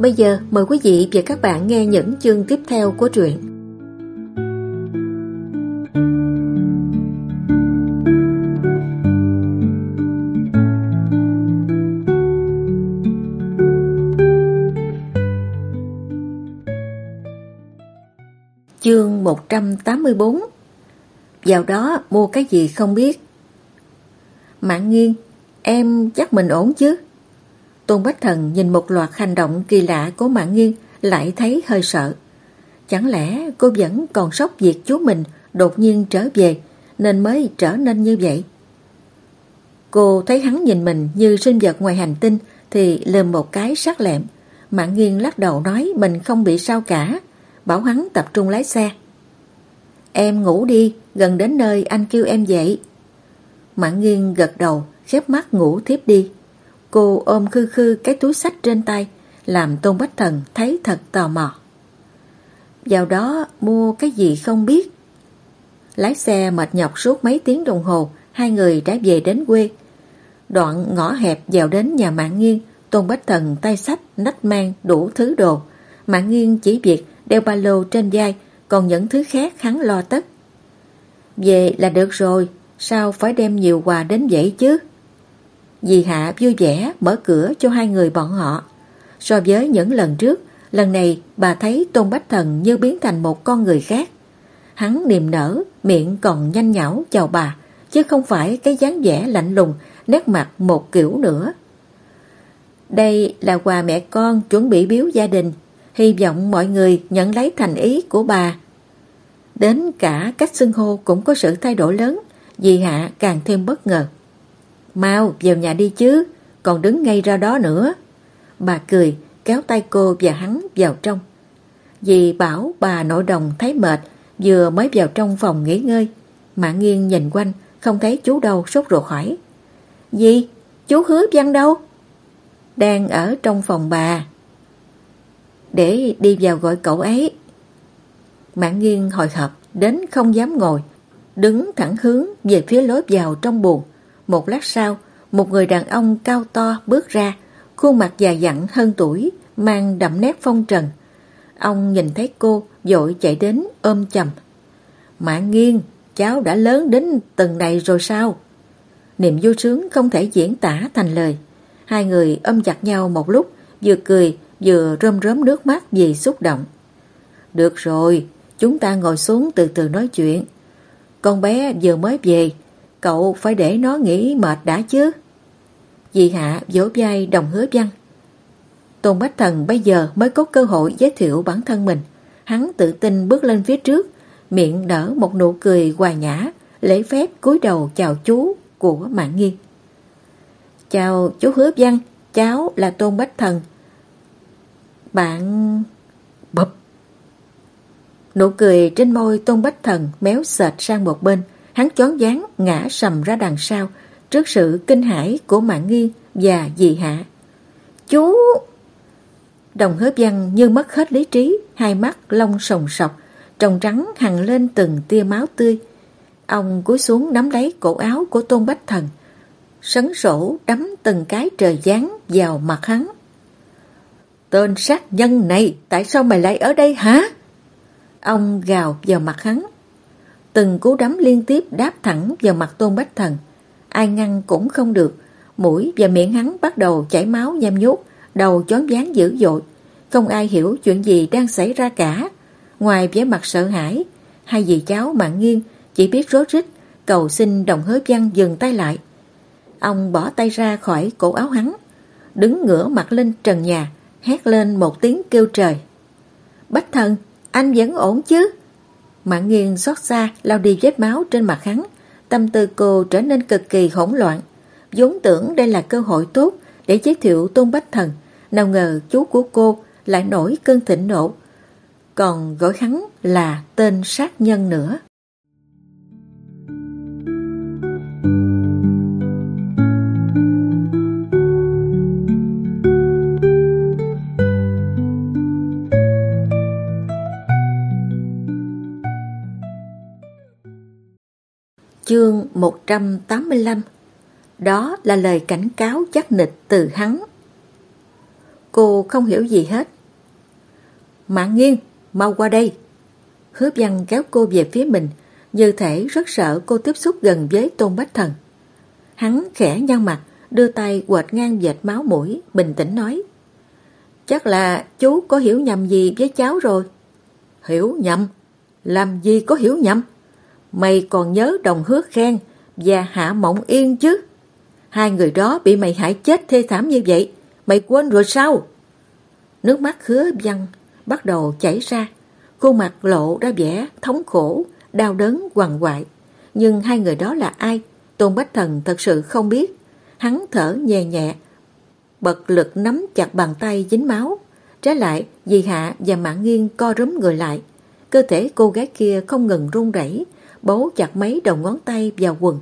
Bây giờ, mời quý vị và các bạn nghe những chương tiếp theo của truyện. Chương 184 Vào đó mua cái gì không biết? Mạng nghiêng Em chắc mình ổn chứ? Tôn Bách Thần nhìn một loạt hành động kỳ lạ của Mạng Nghiên lại thấy hơi sợ. Chẳng lẽ cô vẫn còn sốc việc chú mình đột nhiên trở về nên mới trở nên như vậy? Cô thấy hắn nhìn mình như sinh vật ngoài hành tinh thì lườm một cái sắc lẹm. Mạng Nghiên lắc đầu nói mình không bị sao cả, bảo hắn tập trung lái xe. Em ngủ đi, gần đến nơi anh kêu em dậy. Mạng Nghiên gật đầu, khép mắt ngủ thiếp đi. Cô ôm khư khư cái túi sách trên tay, làm Tôn Bách Thần thấy thật tò mò. Vào đó mua cái gì không biết. Lái xe mệt nhọc suốt mấy tiếng đồng hồ, hai người đã về đến quê. Đoạn ngõ hẹp vào đến nhà mạng Nghiên, Tôn Bách Thần tay sách, nách mang, đủ thứ đồ. Mạng Nghiên chỉ việc đeo ba lô trên vai, còn những thứ khác hắn lo tất. Về là được rồi, sao phải đem nhiều quà đến vậy chứ? Dì Hạ vui vẻ mở cửa cho hai người bọn họ. So với những lần trước, lần này bà thấy Tôn Bách Thần như biến thành một con người khác. Hắn niềm nở, miệng còn nhanh nhảu chào bà, chứ không phải cái dáng vẻ lạnh lùng, nét mặt một kiểu nữa. Đây là quà mẹ con chuẩn bị biếu gia đình, hy vọng mọi người nhận lấy thành ý của bà. Đến cả cách xưng hô cũng có sự thay đổi lớn, dì Hạ càng thêm bất ngờ. Mau vào nhà đi chứ, còn đứng ngay ra đó nữa. Bà cười, kéo tay cô và hắn vào trong. Vì bảo bà nội đồng thấy mệt, vừa mới vào trong phòng nghỉ ngơi. Mã nghiêng nhìn quanh, không thấy chú đâu sốt ruột hỏi. Dì Chú hứa văn đâu? Đang ở trong phòng bà. Để đi vào gọi cậu ấy. Mã nghiêng hồi hộp, đến không dám ngồi, đứng thẳng hướng về phía lối vào trong buồng. Một lát sau, một người đàn ông cao to bước ra, khuôn mặt già dặn hơn tuổi, mang đậm nét phong trần. Ông nhìn thấy cô, dội chạy đến ôm chầm. Mã nghiêng, cháu đã lớn đến từng này rồi sao? Niềm vui sướng không thể diễn tả thành lời. Hai người ôm chặt nhau một lúc, vừa cười, vừa rơm rớm nước mắt vì xúc động. Được rồi, chúng ta ngồi xuống từ từ nói chuyện. Con bé vừa mới về, Cậu phải để nó nghỉ mệt đã chứ. Dì Hạ vỗ vai đồng hứa văn. Tôn Bách Thần bây giờ mới có cơ hội giới thiệu bản thân mình. Hắn tự tin bước lên phía trước, miệng nở một nụ cười hòa nhã, lễ phép cúi đầu chào chú của Mạng Nghiên. Chào chú Hứa Văn, cháu là Tôn Bách Thần. Bạn... bập. Nụ cười trên môi Tôn Bách Thần méo sệt sang một bên, Hắn chón dáng ngã sầm ra đằng sau trước sự kinh hãi của mạng nghi và dì hạ. Chú! Đồng hớp văn như mất hết lý trí, hai mắt lông sồng sọc, trồng trắng hằng lên từng tia máu tươi. Ông cúi xuống nắm lấy cổ áo của Tôn Bách Thần, sấn sổ đấm từng cái trời giáng vào mặt hắn. Tên sát nhân này, tại sao mày lại ở đây hả? Ông gào vào mặt hắn, Từng cú đấm liên tiếp đáp thẳng vào mặt Tôn Bách Thần. Ai ngăn cũng không được. Mũi và miệng hắn bắt đầu chảy máu nham nhút, đầu chón ván dữ dội. Không ai hiểu chuyện gì đang xảy ra cả. Ngoài vẻ mặt sợ hãi, hai dì cháu mạng nghiêng chỉ biết rối rít, cầu xin đồng hới văn dừng tay lại. Ông bỏ tay ra khỏi cổ áo hắn, đứng ngửa mặt lên trần nhà, hét lên một tiếng kêu trời. Bách thần, anh vẫn ổn chứ? Mạng nghiêng xót xa, lau đi vết máu trên mặt hắn. Tâm tư cô trở nên cực kỳ hỗn loạn. vốn tưởng đây là cơ hội tốt để giới thiệu Tôn Bách Thần. Nào ngờ chú của cô lại nổi cơn thịnh nộ. còn gọi hắn là tên sát nhân nữa. Chương 185 Đó là lời cảnh cáo chắc nịch từ hắn. Cô không hiểu gì hết. Mạng nghiêng, mau qua đây. Hứa văn kéo cô về phía mình, như thể rất sợ cô tiếp xúc gần với Tôn Bách Thần. Hắn khẽ nhăn mặt, đưa tay quệt ngang dệt máu mũi, bình tĩnh nói. Chắc là chú có hiểu nhầm gì với cháu rồi. Hiểu nhầm? Làm gì có hiểu nhầm? Mày còn nhớ đồng hứa khen và hạ mộng yên chứ? Hai người đó bị mày hại chết thê thảm như vậy, mày quên rồi sao? Nước mắt hứa văn bắt đầu chảy ra, khuôn mặt lộ ra vẻ thống khổ, đau đớn quằn quại. Nhưng hai người đó là ai? Tôn Bách Thần thật sự không biết. Hắn thở nhẹ nhẹ, bật lực nắm chặt bàn tay dính máu. Trái lại, dì Hạ và Mạng Nghiên co rúm người lại. Cơ thể cô gái kia không ngừng run rẩy, bấu chặt mấy đầu ngón tay vào quần.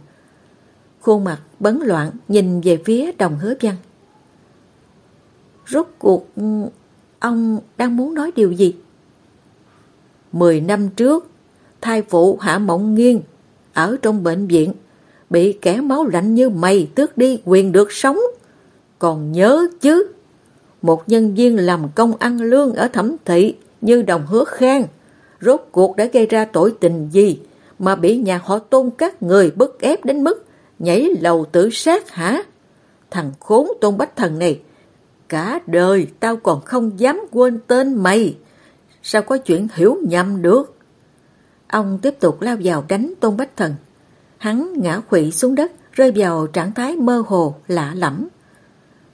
Khuôn mặt bấn loạn nhìn về phía đồng hứa văn. Rốt cuộc ừ, ông đang muốn nói điều gì? Mười năm trước, thai phụ Hạ Mộng Nghiên ở trong bệnh viện bị kẻ máu lạnh như mày tước đi quyền được sống. Còn nhớ chứ, một nhân viên làm công ăn lương ở thẩm thị như đồng hứa khang, rốt cuộc đã gây ra tội tình gì mà bị nhà họ tôn các người bức ép đến mức nhảy lầu tự sát hả? Thằng khốn tôn bách thần này, cả đời tao còn không dám quên tên mày. Sao có chuyện hiểu nhầm được? Ông tiếp tục lao vào đánh tôn bách thần. Hắn ngã quỵ xuống đất, rơi vào trạng thái mơ hồ, lạ lẫm.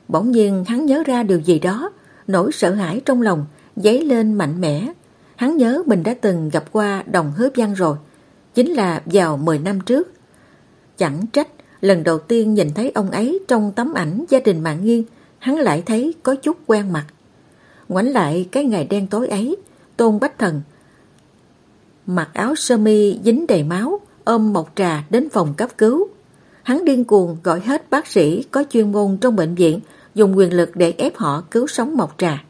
Bỗng nhiên hắn nhớ ra điều gì đó, nỗi sợ hãi trong lòng, dấy lên mạnh mẽ. Hắn nhớ mình đã từng gặp qua đồng hứa văn rồi, chính là vào 10 năm trước. Chẳng trách, lần đầu tiên nhìn thấy ông ấy trong tấm ảnh gia đình mạng nghiêng, hắn lại thấy có chút quen mặt. Ngoảnh lại cái ngày đen tối ấy, Tôn Bách Thần mặc áo sơ mi dính đầy máu, ôm một trà đến phòng cấp cứu. Hắn điên cuồng gọi hết bác sĩ có chuyên môn trong bệnh viện dùng quyền lực để ép họ cứu sống Mộc Trà.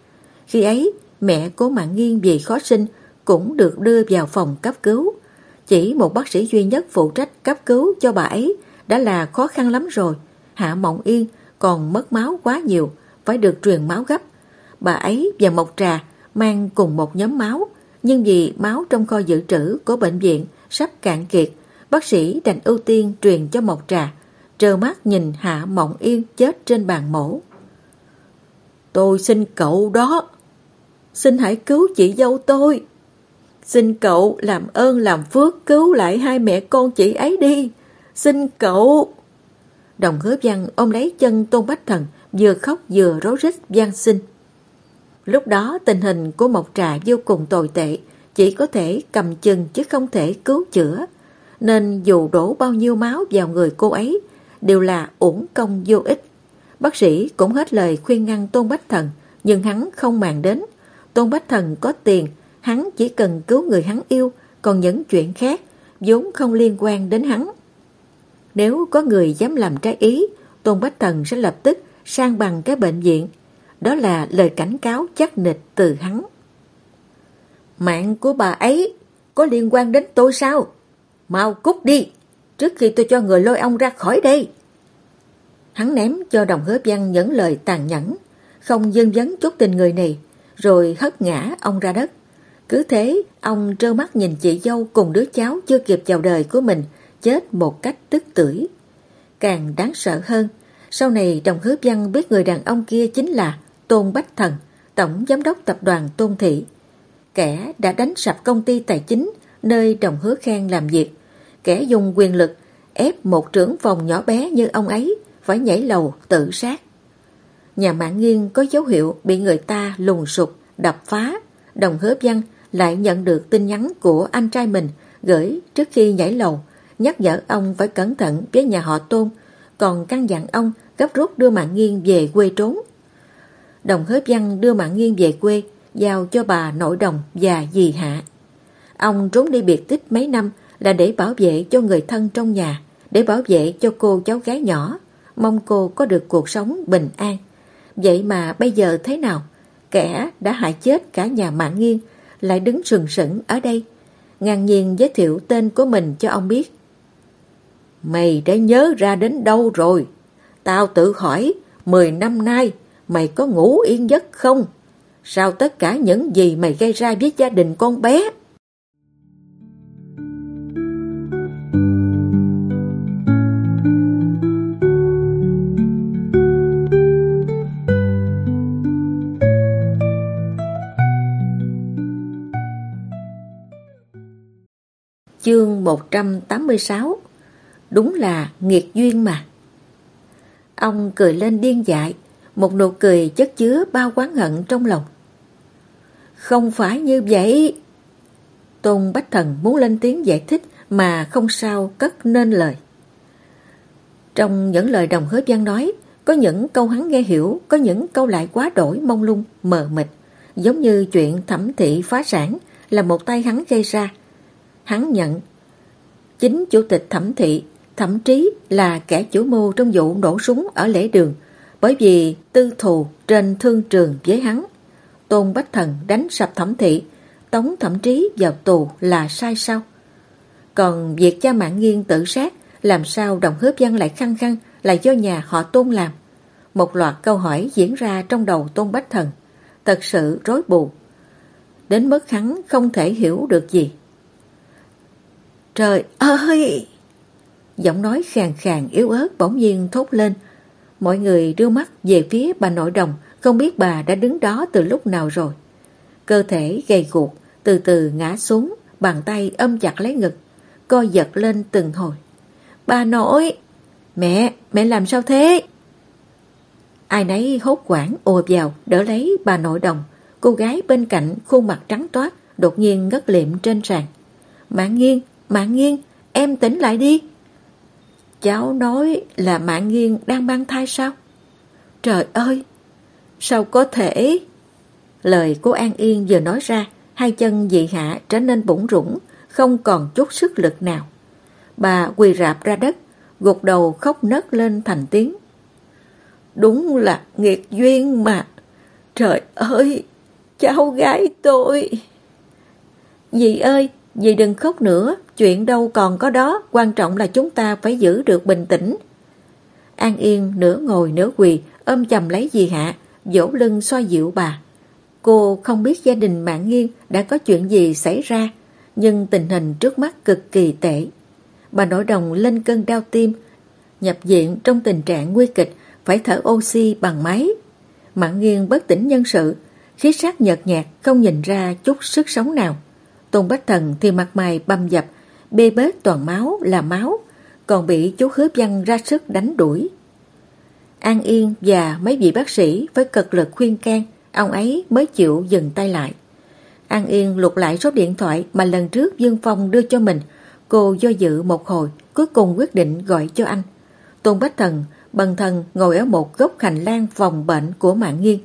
Khi ấy, mẹ cố mạng nghiêng vì khó sinh cũng được đưa vào phòng cấp cứu. Chỉ một bác sĩ duy nhất phụ trách cấp cứu cho bà ấy đã là khó khăn lắm rồi. Hạ Mộng Yên còn mất máu quá nhiều, phải được truyền máu gấp. Bà ấy và Mộc Trà mang cùng một nhóm máu, nhưng vì máu trong kho dự trữ của bệnh viện sắp cạn kiệt, bác sĩ đành ưu tiên truyền cho Mộc Trà, trơ mắt nhìn Hạ Mộng Yên chết trên bàn mổ. Tôi xin cậu đó, xin hãy cứu chị dâu tôi. Xin cậu làm ơn làm phước cứu lại hai mẹ con chị ấy đi. Xin cậu. Đồng hứa văn ôm lấy chân Tôn Bách Thần vừa khóc vừa rối rít van xin. Lúc đó tình hình của Mộc Trà vô cùng tồi tệ, chỉ có thể cầm chừng chứ không thể cứu chữa. Nên dù đổ bao nhiêu máu vào người cô ấy, đều là uổng công vô ích. Bác sĩ cũng hết lời khuyên ngăn Tôn Bách Thần, nhưng hắn không màng đến. Tôn Bách Thần có tiền, hắn chỉ cần cứu người hắn yêu, còn những chuyện khác vốn không liên quan đến hắn. Nếu có người dám làm trái ý, Tôn Bách Thần sẽ lập tức sang bằng cái bệnh viện. Đó là lời cảnh cáo chắc nịch từ hắn. Mạng của bà ấy có liên quan đến tôi sao? Mau cút đi, trước khi tôi cho người lôi ông ra khỏi đây. Hắn ném cho đồng hứa văn những lời tàn nhẫn, không dân vấn chút tình người này, rồi hất ngã ông ra đất. Cứ thế, ông trơ mắt nhìn chị dâu cùng đứa cháu chưa kịp chào đời của mình chết một cách tức tưởi. Càng đáng sợ hơn, sau này đồng hứa văn biết người đàn ông kia chính là Tôn Bách Thần, tổng giám đốc tập đoàn Tôn Thị. Kẻ đã đánh sập công ty tài chính nơi đồng hứa khen làm việc. Kẻ dùng quyền lực ép một trưởng phòng nhỏ bé như ông ấy phải nhảy lầu tự sát. Nhà mạng nghiêng có dấu hiệu bị người ta lùng sụp, đập phá. Đồng hứa văn lại nhận được tin nhắn của anh trai mình gửi trước khi nhảy lầu, nhắc nhở ông phải cẩn thận với nhà họ tôn, còn căn dặn ông gấp rút đưa mạng nghiêng về quê trốn. Đồng hớp văn đưa mạng nghiêng về quê, giao cho bà nội đồng và dì hạ. Ông trốn đi biệt tích mấy năm là để bảo vệ cho người thân trong nhà, để bảo vệ cho cô cháu gái nhỏ, mong cô có được cuộc sống bình an. Vậy mà bây giờ thế nào? Kẻ đã hại chết cả nhà mạng nghiêng lại đứng sừng sững ở đây, ngang nhiên giới thiệu tên của mình cho ông biết. Mày đã nhớ ra đến đâu rồi? Tao tự hỏi, 10 năm nay mày có ngủ yên giấc không? Sao tất cả những gì mày gây ra với gia đình con bé? Chương 186 Đúng là nghiệt duyên mà. Ông cười lên điên dại, một nụ cười chất chứa bao quán hận trong lòng. Không phải như vậy. Tôn Bách Thần muốn lên tiếng giải thích mà không sao cất nên lời. Trong những lời đồng hứa văn nói, có những câu hắn nghe hiểu, có những câu lại quá đổi mông lung, mờ mịt, giống như chuyện thẩm thị phá sản là một tay hắn gây ra. Hắn nhận, chính chủ tịch thẩm thị, thậm chí là kẻ chủ mưu trong vụ nổ súng ở lễ đường, bởi vì tư thù trên thương trường với hắn. Tôn Bách Thần đánh sập thẩm thị, tống thẩm trí vào tù là sai sao? Còn việc cha mạng nghiêng tự sát, làm sao đồng hứa văn lại khăng khăng là do nhà họ Tôn làm? Một loạt câu hỏi diễn ra trong đầu Tôn Bách Thần, thật sự rối bù. Đến mức hắn không thể hiểu được gì. Trời ơi! Giọng nói khàn khàn yếu ớt bỗng nhiên thốt lên. Mọi người đưa mắt về phía bà nội đồng, không biết bà đã đứng đó từ lúc nào rồi. Cơ thể gầy guộc, từ từ ngã xuống, bàn tay ôm chặt lấy ngực, co giật lên từng hồi. Bà nội! Mẹ! Mẹ làm sao thế? Ai nấy hốt quảng ùa vào đỡ lấy bà nội đồng. Cô gái bên cạnh khuôn mặt trắng toát đột nhiên ngất liệm trên sàn. Mạng nghiêng! Mạng nghiêng! Em tỉnh lại đi! Cháu nói là Mạng nghiêng đang mang thai sao? Trời ơi! Sao có thể? Lời của An Yên vừa nói ra, hai chân dị hạ trở nên bủng rủng, không còn chút sức lực nào. Bà quỳ rạp ra đất, gục đầu khóc nấc lên thành tiếng. Đúng là nghiệt duyên mà. Trời ơi, cháu gái tôi. Dì ơi, dì đừng khóc nữa, chuyện đâu còn có đó, quan trọng là chúng ta phải giữ được bình tĩnh. An Yên nửa ngồi nửa quỳ, ôm chầm lấy dì hạ, dỗ lưng xoa dịu bà. Cô không biết gia đình mạng nghiêng đã có chuyện gì xảy ra, nhưng tình hình trước mắt cực kỳ tệ. Bà nội đồng lên cơn đau tim, nhập viện trong tình trạng nguy kịch, phải thở oxy bằng máy. Mạng nghiêng bất tỉnh nhân sự, khí sắc nhợt nhạt không nhìn ra chút sức sống nào. Tôn Bách Thần thì mặt mày băm dập, bê bết toàn máu là máu, còn bị chú hứa văn ra sức đánh đuổi. An Yên và mấy vị bác sĩ với cực lực khuyên can, ông ấy mới chịu dừng tay lại. An Yên lục lại số điện thoại mà lần trước Dương Phong đưa cho mình. Cô do dự một hồi, cuối cùng quyết định gọi cho anh. Tôn Bách Thần, bần thần ngồi ở một góc hành lang phòng bệnh của mạng nghiêng.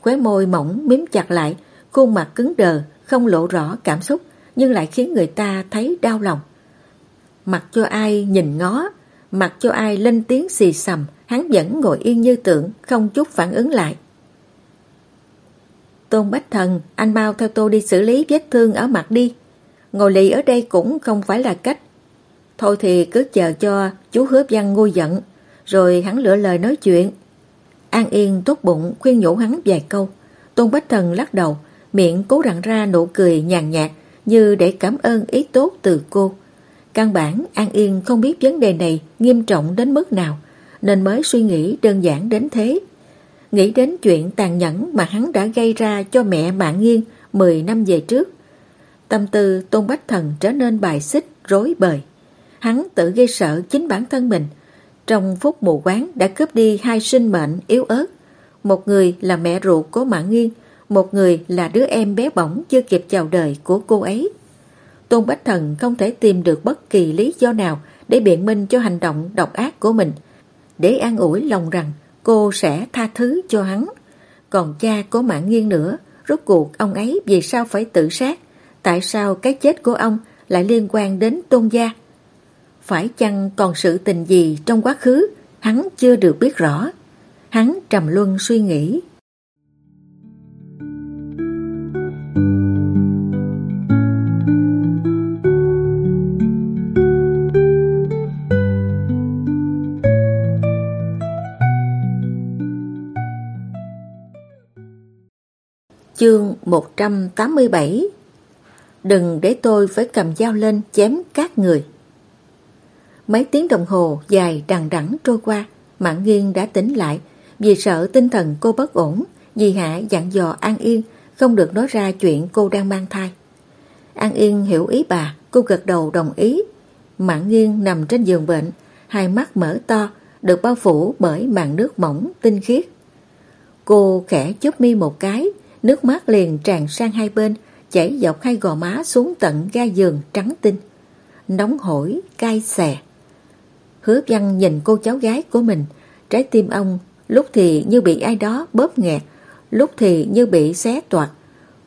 Khóe môi mỏng miếm chặt lại, khuôn mặt cứng đờ, không lộ rõ cảm xúc, nhưng lại khiến người ta thấy đau lòng. Mặc cho ai nhìn ngó, mặc cho ai lên tiếng xì xầm, hắn vẫn ngồi yên như tượng, không chút phản ứng lại. Tôn Bách Thần, anh mau theo tôi đi xử lý vết thương ở mặt đi. Ngồi lì ở đây cũng không phải là cách. Thôi thì cứ chờ cho chú hứa văn ngu giận, rồi hắn lựa lời nói chuyện. An Yên tốt bụng khuyên nhủ hắn vài câu. Tôn Bách Thần lắc đầu, miệng cố rặn ra nụ cười nhàn nhạt như để cảm ơn ý tốt từ cô. Căn bản An Yên không biết vấn đề này nghiêm trọng đến mức nào, nên mới suy nghĩ đơn giản đến thế. Nghĩ đến chuyện tàn nhẫn mà hắn đã gây ra cho mẹ mạng nghiêng 10 năm về trước. Tâm tư Tôn Bách Thần trở nên bài xích, rối bời. Hắn tự gây sợ chính bản thân mình. Trong phút mù quán đã cướp đi hai sinh mệnh yếu ớt. Một người là mẹ ruột của mạng nghiêng, một người là đứa em bé bỏng chưa kịp chào đời của cô ấy. Tôn Bách Thần không thể tìm được bất kỳ lý do nào để biện minh cho hành động độc ác của mình, để an ủi lòng rằng cô sẽ tha thứ cho hắn. Còn cha của mạng nghiêng nữa, Rốt cuộc ông ấy vì sao phải tự sát? Tại sao cái chết của ông lại liên quan đến tôn gia? Phải chăng còn sự tình gì trong quá khứ hắn chưa được biết rõ? Hắn trầm luân suy nghĩ. Chương 187 Đừng để tôi phải cầm dao lên chém các người. Mấy tiếng đồng hồ dài đằng đẵng trôi qua, Mạng Nghiên đã tỉnh lại vì sợ tinh thần cô bất ổn. Dì Hạ dặn dò An Yên không được nói ra chuyện cô đang mang thai. An Yên hiểu ý bà, cô gật đầu đồng ý. Mạng Nghiên nằm trên giường bệnh, hai mắt mở to, được bao phủ bởi màn nước mỏng, tinh khiết. Cô khẽ chớp mi một cái, Nước mắt liền tràn sang hai bên, chảy dọc hai gò má xuống tận ga giường trắng tinh. Nóng hổi, cay xè. Hứa văn nhìn cô cháu gái của mình, trái tim ông lúc thì như bị ai đó bóp nghẹt, lúc thì như bị xé toạc,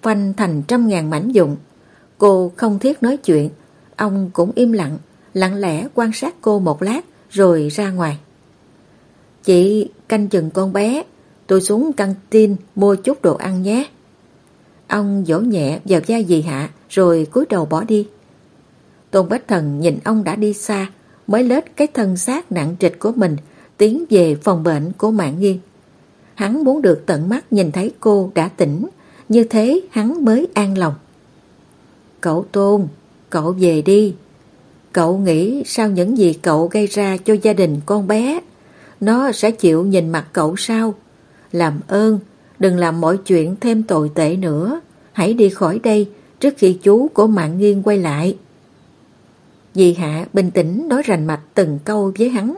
phanh thành trăm ngàn mảnh dụng. Cô không thiết nói chuyện, ông cũng im lặng, lặng lẽ quan sát cô một lát rồi ra ngoài. Chị canh chừng con bé, Tôi xuống căng tin mua chút đồ ăn nhé. Ông dỗ nhẹ vào da dì hạ rồi cúi đầu bỏ đi. Tôn Bách Thần nhìn ông đã đi xa mới lết cái thân xác nặng trịch của mình tiến về phòng bệnh của mạng nghiên. Hắn muốn được tận mắt nhìn thấy cô đã tỉnh như thế hắn mới an lòng. Cậu Tôn, cậu về đi. Cậu nghĩ sao những gì cậu gây ra cho gia đình con bé nó sẽ chịu nhìn mặt cậu sao? Làm ơn, đừng làm mọi chuyện thêm tồi tệ nữa. Hãy đi khỏi đây trước khi chú của mạng nghiêng quay lại. Dì Hạ bình tĩnh nói rành mạch từng câu với hắn.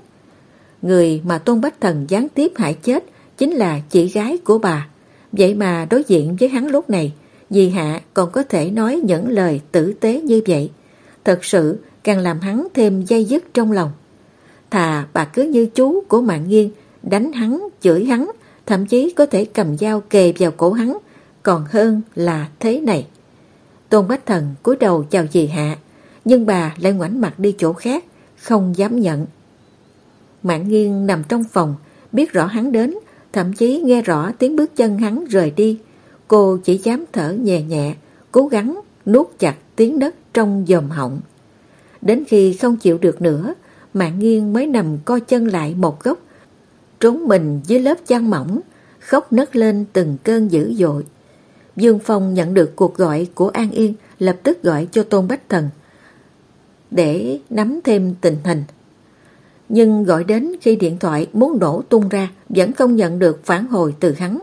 Người mà Tôn Bách Thần gián tiếp hại chết chính là chị gái của bà. Vậy mà đối diện với hắn lúc này, dì Hạ còn có thể nói những lời tử tế như vậy. Thật sự càng làm hắn thêm dây dứt trong lòng. Thà bà cứ như chú của mạng nghiêng, đánh hắn, chửi hắn, thậm chí có thể cầm dao kề vào cổ hắn, còn hơn là thế này. Tôn Bách Thần cúi đầu chào dì Hạ, nhưng bà lại ngoảnh mặt đi chỗ khác, không dám nhận. Mạng nghiêng nằm trong phòng, biết rõ hắn đến, thậm chí nghe rõ tiếng bước chân hắn rời đi. Cô chỉ dám thở nhẹ nhẹ, cố gắng nuốt chặt tiếng đất trong dòm họng. Đến khi không chịu được nữa, Mạng nghiêng mới nằm co chân lại một góc, trốn mình dưới lớp chăn mỏng, khóc nấc lên từng cơn dữ dội. Dương Phong nhận được cuộc gọi của An Yên, lập tức gọi cho Tôn Bách Thần để nắm thêm tình hình. Nhưng gọi đến khi điện thoại muốn đổ tung ra vẫn không nhận được phản hồi từ hắn.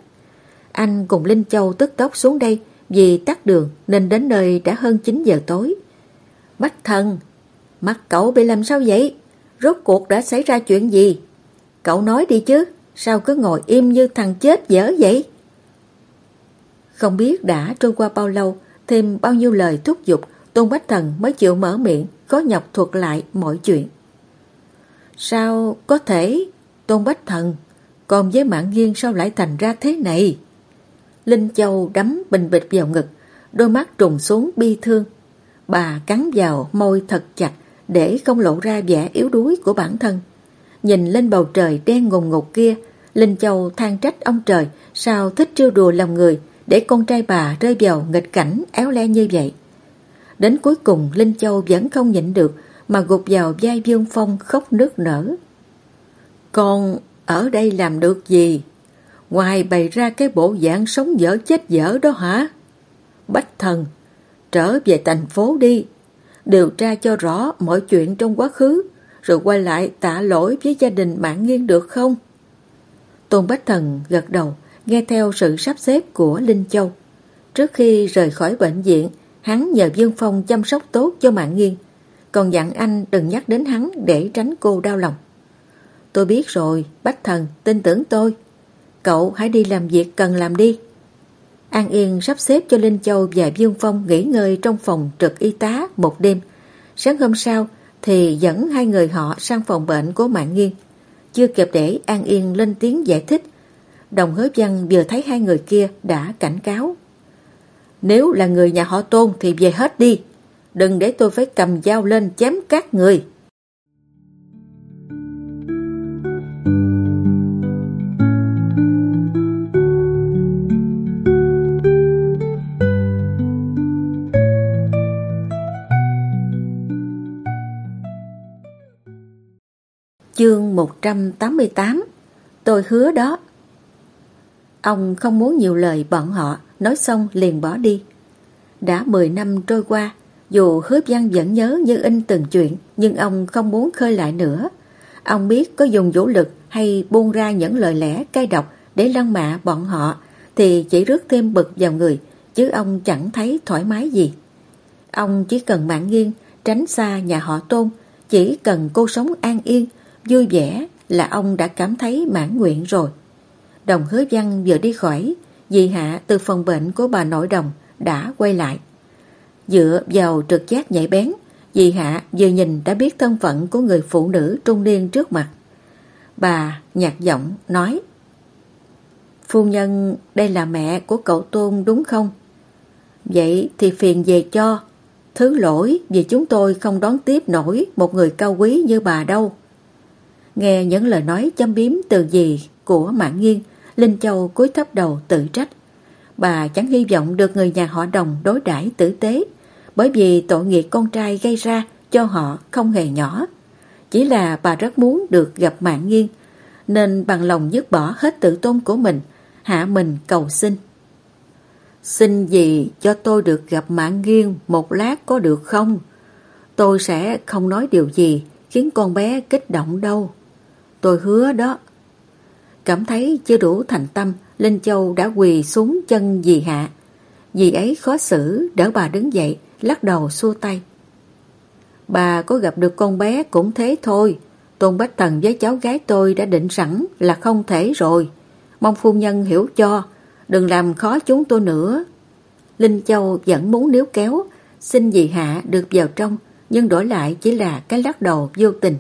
Anh cùng Linh Châu tức tốc xuống đây vì tắt đường nên đến nơi đã hơn 9 giờ tối. Bách Thần, mắt cậu bị làm sao vậy? Rốt cuộc đã xảy ra chuyện gì? Cậu nói đi chứ, sao cứ ngồi im như thằng chết dở vậy? Không biết đã trôi qua bao lâu, thêm bao nhiêu lời thúc giục, Tôn Bách Thần mới chịu mở miệng, có nhọc thuật lại mọi chuyện. Sao có thể, Tôn Bách Thần, còn với mạng nghiêng sao lại thành ra thế này? Linh Châu đắm bình bịch vào ngực, đôi mắt trùng xuống bi thương. Bà cắn vào môi thật chặt để không lộ ra vẻ yếu đuối của bản thân. Nhìn lên bầu trời đen ngùng ngục kia, Linh Châu than trách ông trời sao thích trêu đùa lòng người để con trai bà rơi vào nghịch cảnh éo le như vậy. Đến cuối cùng Linh Châu vẫn không nhịn được mà gục vào vai Dương Phong khóc nước nở. Con ở đây làm được gì? Ngoài bày ra cái bộ dạng sống dở chết dở đó hả? Bách thần, trở về thành phố đi, điều tra cho rõ mọi chuyện trong quá khứ, rồi quay lại tạ lỗi với gia đình mãn nghiêng được không? Tôn Bách Thần gật đầu, nghe theo sự sắp xếp của Linh Châu. Trước khi rời khỏi bệnh viện, hắn nhờ Dương Phong chăm sóc tốt cho mạng nghiêng, còn dặn anh đừng nhắc đến hắn để tránh cô đau lòng. Tôi biết rồi, Bách Thần, tin tưởng tôi. Cậu hãy đi làm việc cần làm đi. An Yên sắp xếp cho Linh Châu và Dương Phong nghỉ ngơi trong phòng trực y tá một đêm. Sáng hôm sau thì dẫn hai người họ sang phòng bệnh của Mạng Nghiên. Chưa kịp để An Yên lên tiếng giải thích, đồng hứa văn vừa thấy hai người kia đã cảnh cáo. Nếu là người nhà họ tôn thì về hết đi. Đừng để tôi phải cầm dao lên chém các người. Chương 188 Tôi hứa đó. Ông không muốn nhiều lời bọn họ, Nói xong liền bỏ đi. Đã 10 năm trôi qua, Dù hứa văn vẫn nhớ như in từng chuyện, Nhưng ông không muốn khơi lại nữa. Ông biết có dùng vũ lực Hay buông ra những lời lẽ cay độc Để lăng mạ bọn họ, Thì chỉ rước thêm bực vào người, Chứ ông chẳng thấy thoải mái gì. Ông chỉ cần mạng nghiêng, Tránh xa nhà họ tôn, Chỉ cần cô sống an yên Vui vẻ là ông đã cảm thấy mãn nguyện rồi. Đồng hứa văn vừa đi khỏi, dì Hạ từ phòng bệnh của bà nội đồng đã quay lại. Dựa vào trực giác nhạy bén, dì Hạ vừa nhìn đã biết thân phận của người phụ nữ trung niên trước mặt. Bà nhạt giọng nói Phu nhân đây là mẹ của cậu Tôn đúng không? Vậy thì phiền về cho Thứ lỗi vì chúng tôi không đón tiếp nổi một người cao quý như bà đâu. Nghe những lời nói châm biếm từ gì của Mạng Nghiên, Linh Châu cúi thấp đầu tự trách. Bà chẳng hy vọng được người nhà họ đồng đối đãi tử tế, bởi vì tội nghiệp con trai gây ra cho họ không hề nhỏ. Chỉ là bà rất muốn được gặp Mạng Nghiên, nên bằng lòng dứt bỏ hết tự tôn của mình, hạ mình cầu xin. Xin gì cho tôi được gặp Mạng Nghiên một lát có được không? Tôi sẽ không nói điều gì khiến con bé kích động đâu. Tôi hứa đó. Cảm thấy chưa đủ thành tâm, Linh Châu đã quỳ xuống chân dì hạ. Dì ấy khó xử, đỡ bà đứng dậy, lắc đầu xua tay. Bà có gặp được con bé cũng thế thôi. Tôn Bách Thần với cháu gái tôi đã định sẵn là không thể rồi. Mong phu nhân hiểu cho, đừng làm khó chúng tôi nữa. Linh Châu vẫn muốn níu kéo, xin dì hạ được vào trong, nhưng đổi lại chỉ là cái lắc đầu vô tình.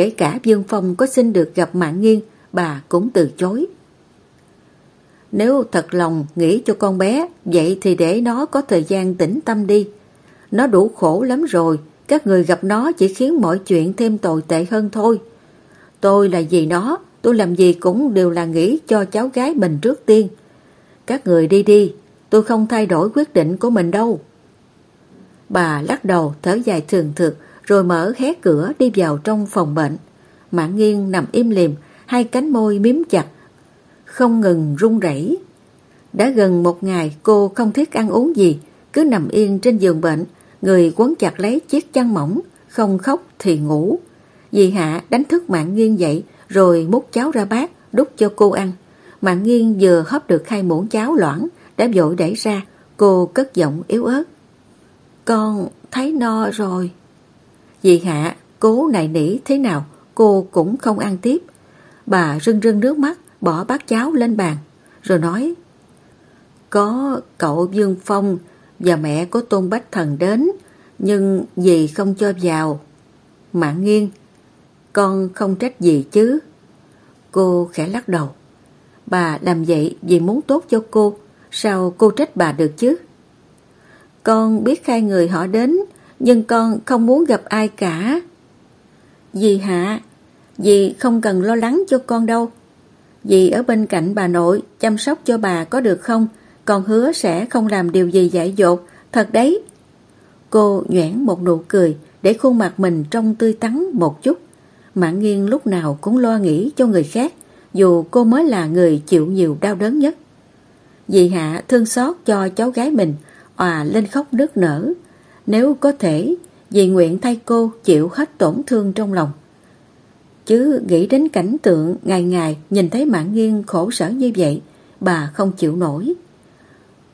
Kể cả Dương Phong có xin được gặp Mạng Nghiên, bà cũng từ chối. Nếu thật lòng nghĩ cho con bé, vậy thì để nó có thời gian tĩnh tâm đi. Nó đủ khổ lắm rồi, các người gặp nó chỉ khiến mọi chuyện thêm tồi tệ hơn thôi. Tôi là gì nó, tôi làm gì cũng đều là nghĩ cho cháu gái mình trước tiên. Các người đi đi, tôi không thay đổi quyết định của mình đâu. Bà lắc đầu thở dài thường thực rồi mở hé cửa đi vào trong phòng bệnh. Mạng nghiêng nằm im lìm, hai cánh môi miếm chặt, không ngừng run rẩy. Đã gần một ngày cô không thiết ăn uống gì, cứ nằm yên trên giường bệnh, người quấn chặt lấy chiếc chăn mỏng, không khóc thì ngủ. Dì Hạ đánh thức Mạng Nghiên dậy rồi múc cháo ra bát đút cho cô ăn. Mạng Nghiên vừa hấp được hai muỗng cháo loãng đã vội đẩy ra, cô cất giọng yếu ớt. Con thấy no rồi. Dì Hạ cố này nỉ thế nào, cô cũng không ăn tiếp. Bà rưng rưng nước mắt, bỏ bát cháo lên bàn, rồi nói, Có cậu Dương Phong và mẹ của Tôn Bách Thần đến, nhưng dì không cho vào. Mạng nghiêng con không trách gì chứ. Cô khẽ lắc đầu. Bà làm vậy vì muốn tốt cho cô, sao cô trách bà được chứ? Con biết hai người họ đến nhưng con không muốn gặp ai cả. Dì Hạ, dì không cần lo lắng cho con đâu. Dì ở bên cạnh bà nội chăm sóc cho bà có được không? Con hứa sẽ không làm điều gì dại dột, thật đấy. Cô nhoảng một nụ cười để khuôn mặt mình trông tươi tắn một chút. Mạng nghiêng lúc nào cũng lo nghĩ cho người khác, dù cô mới là người chịu nhiều đau đớn nhất. Dì Hạ thương xót cho cháu gái mình, òa lên khóc nức nở, nếu có thể, dì nguyện thay cô chịu hết tổn thương trong lòng. Chứ nghĩ đến cảnh tượng ngày ngày nhìn thấy mạng nghiêng khổ sở như vậy, bà không chịu nổi.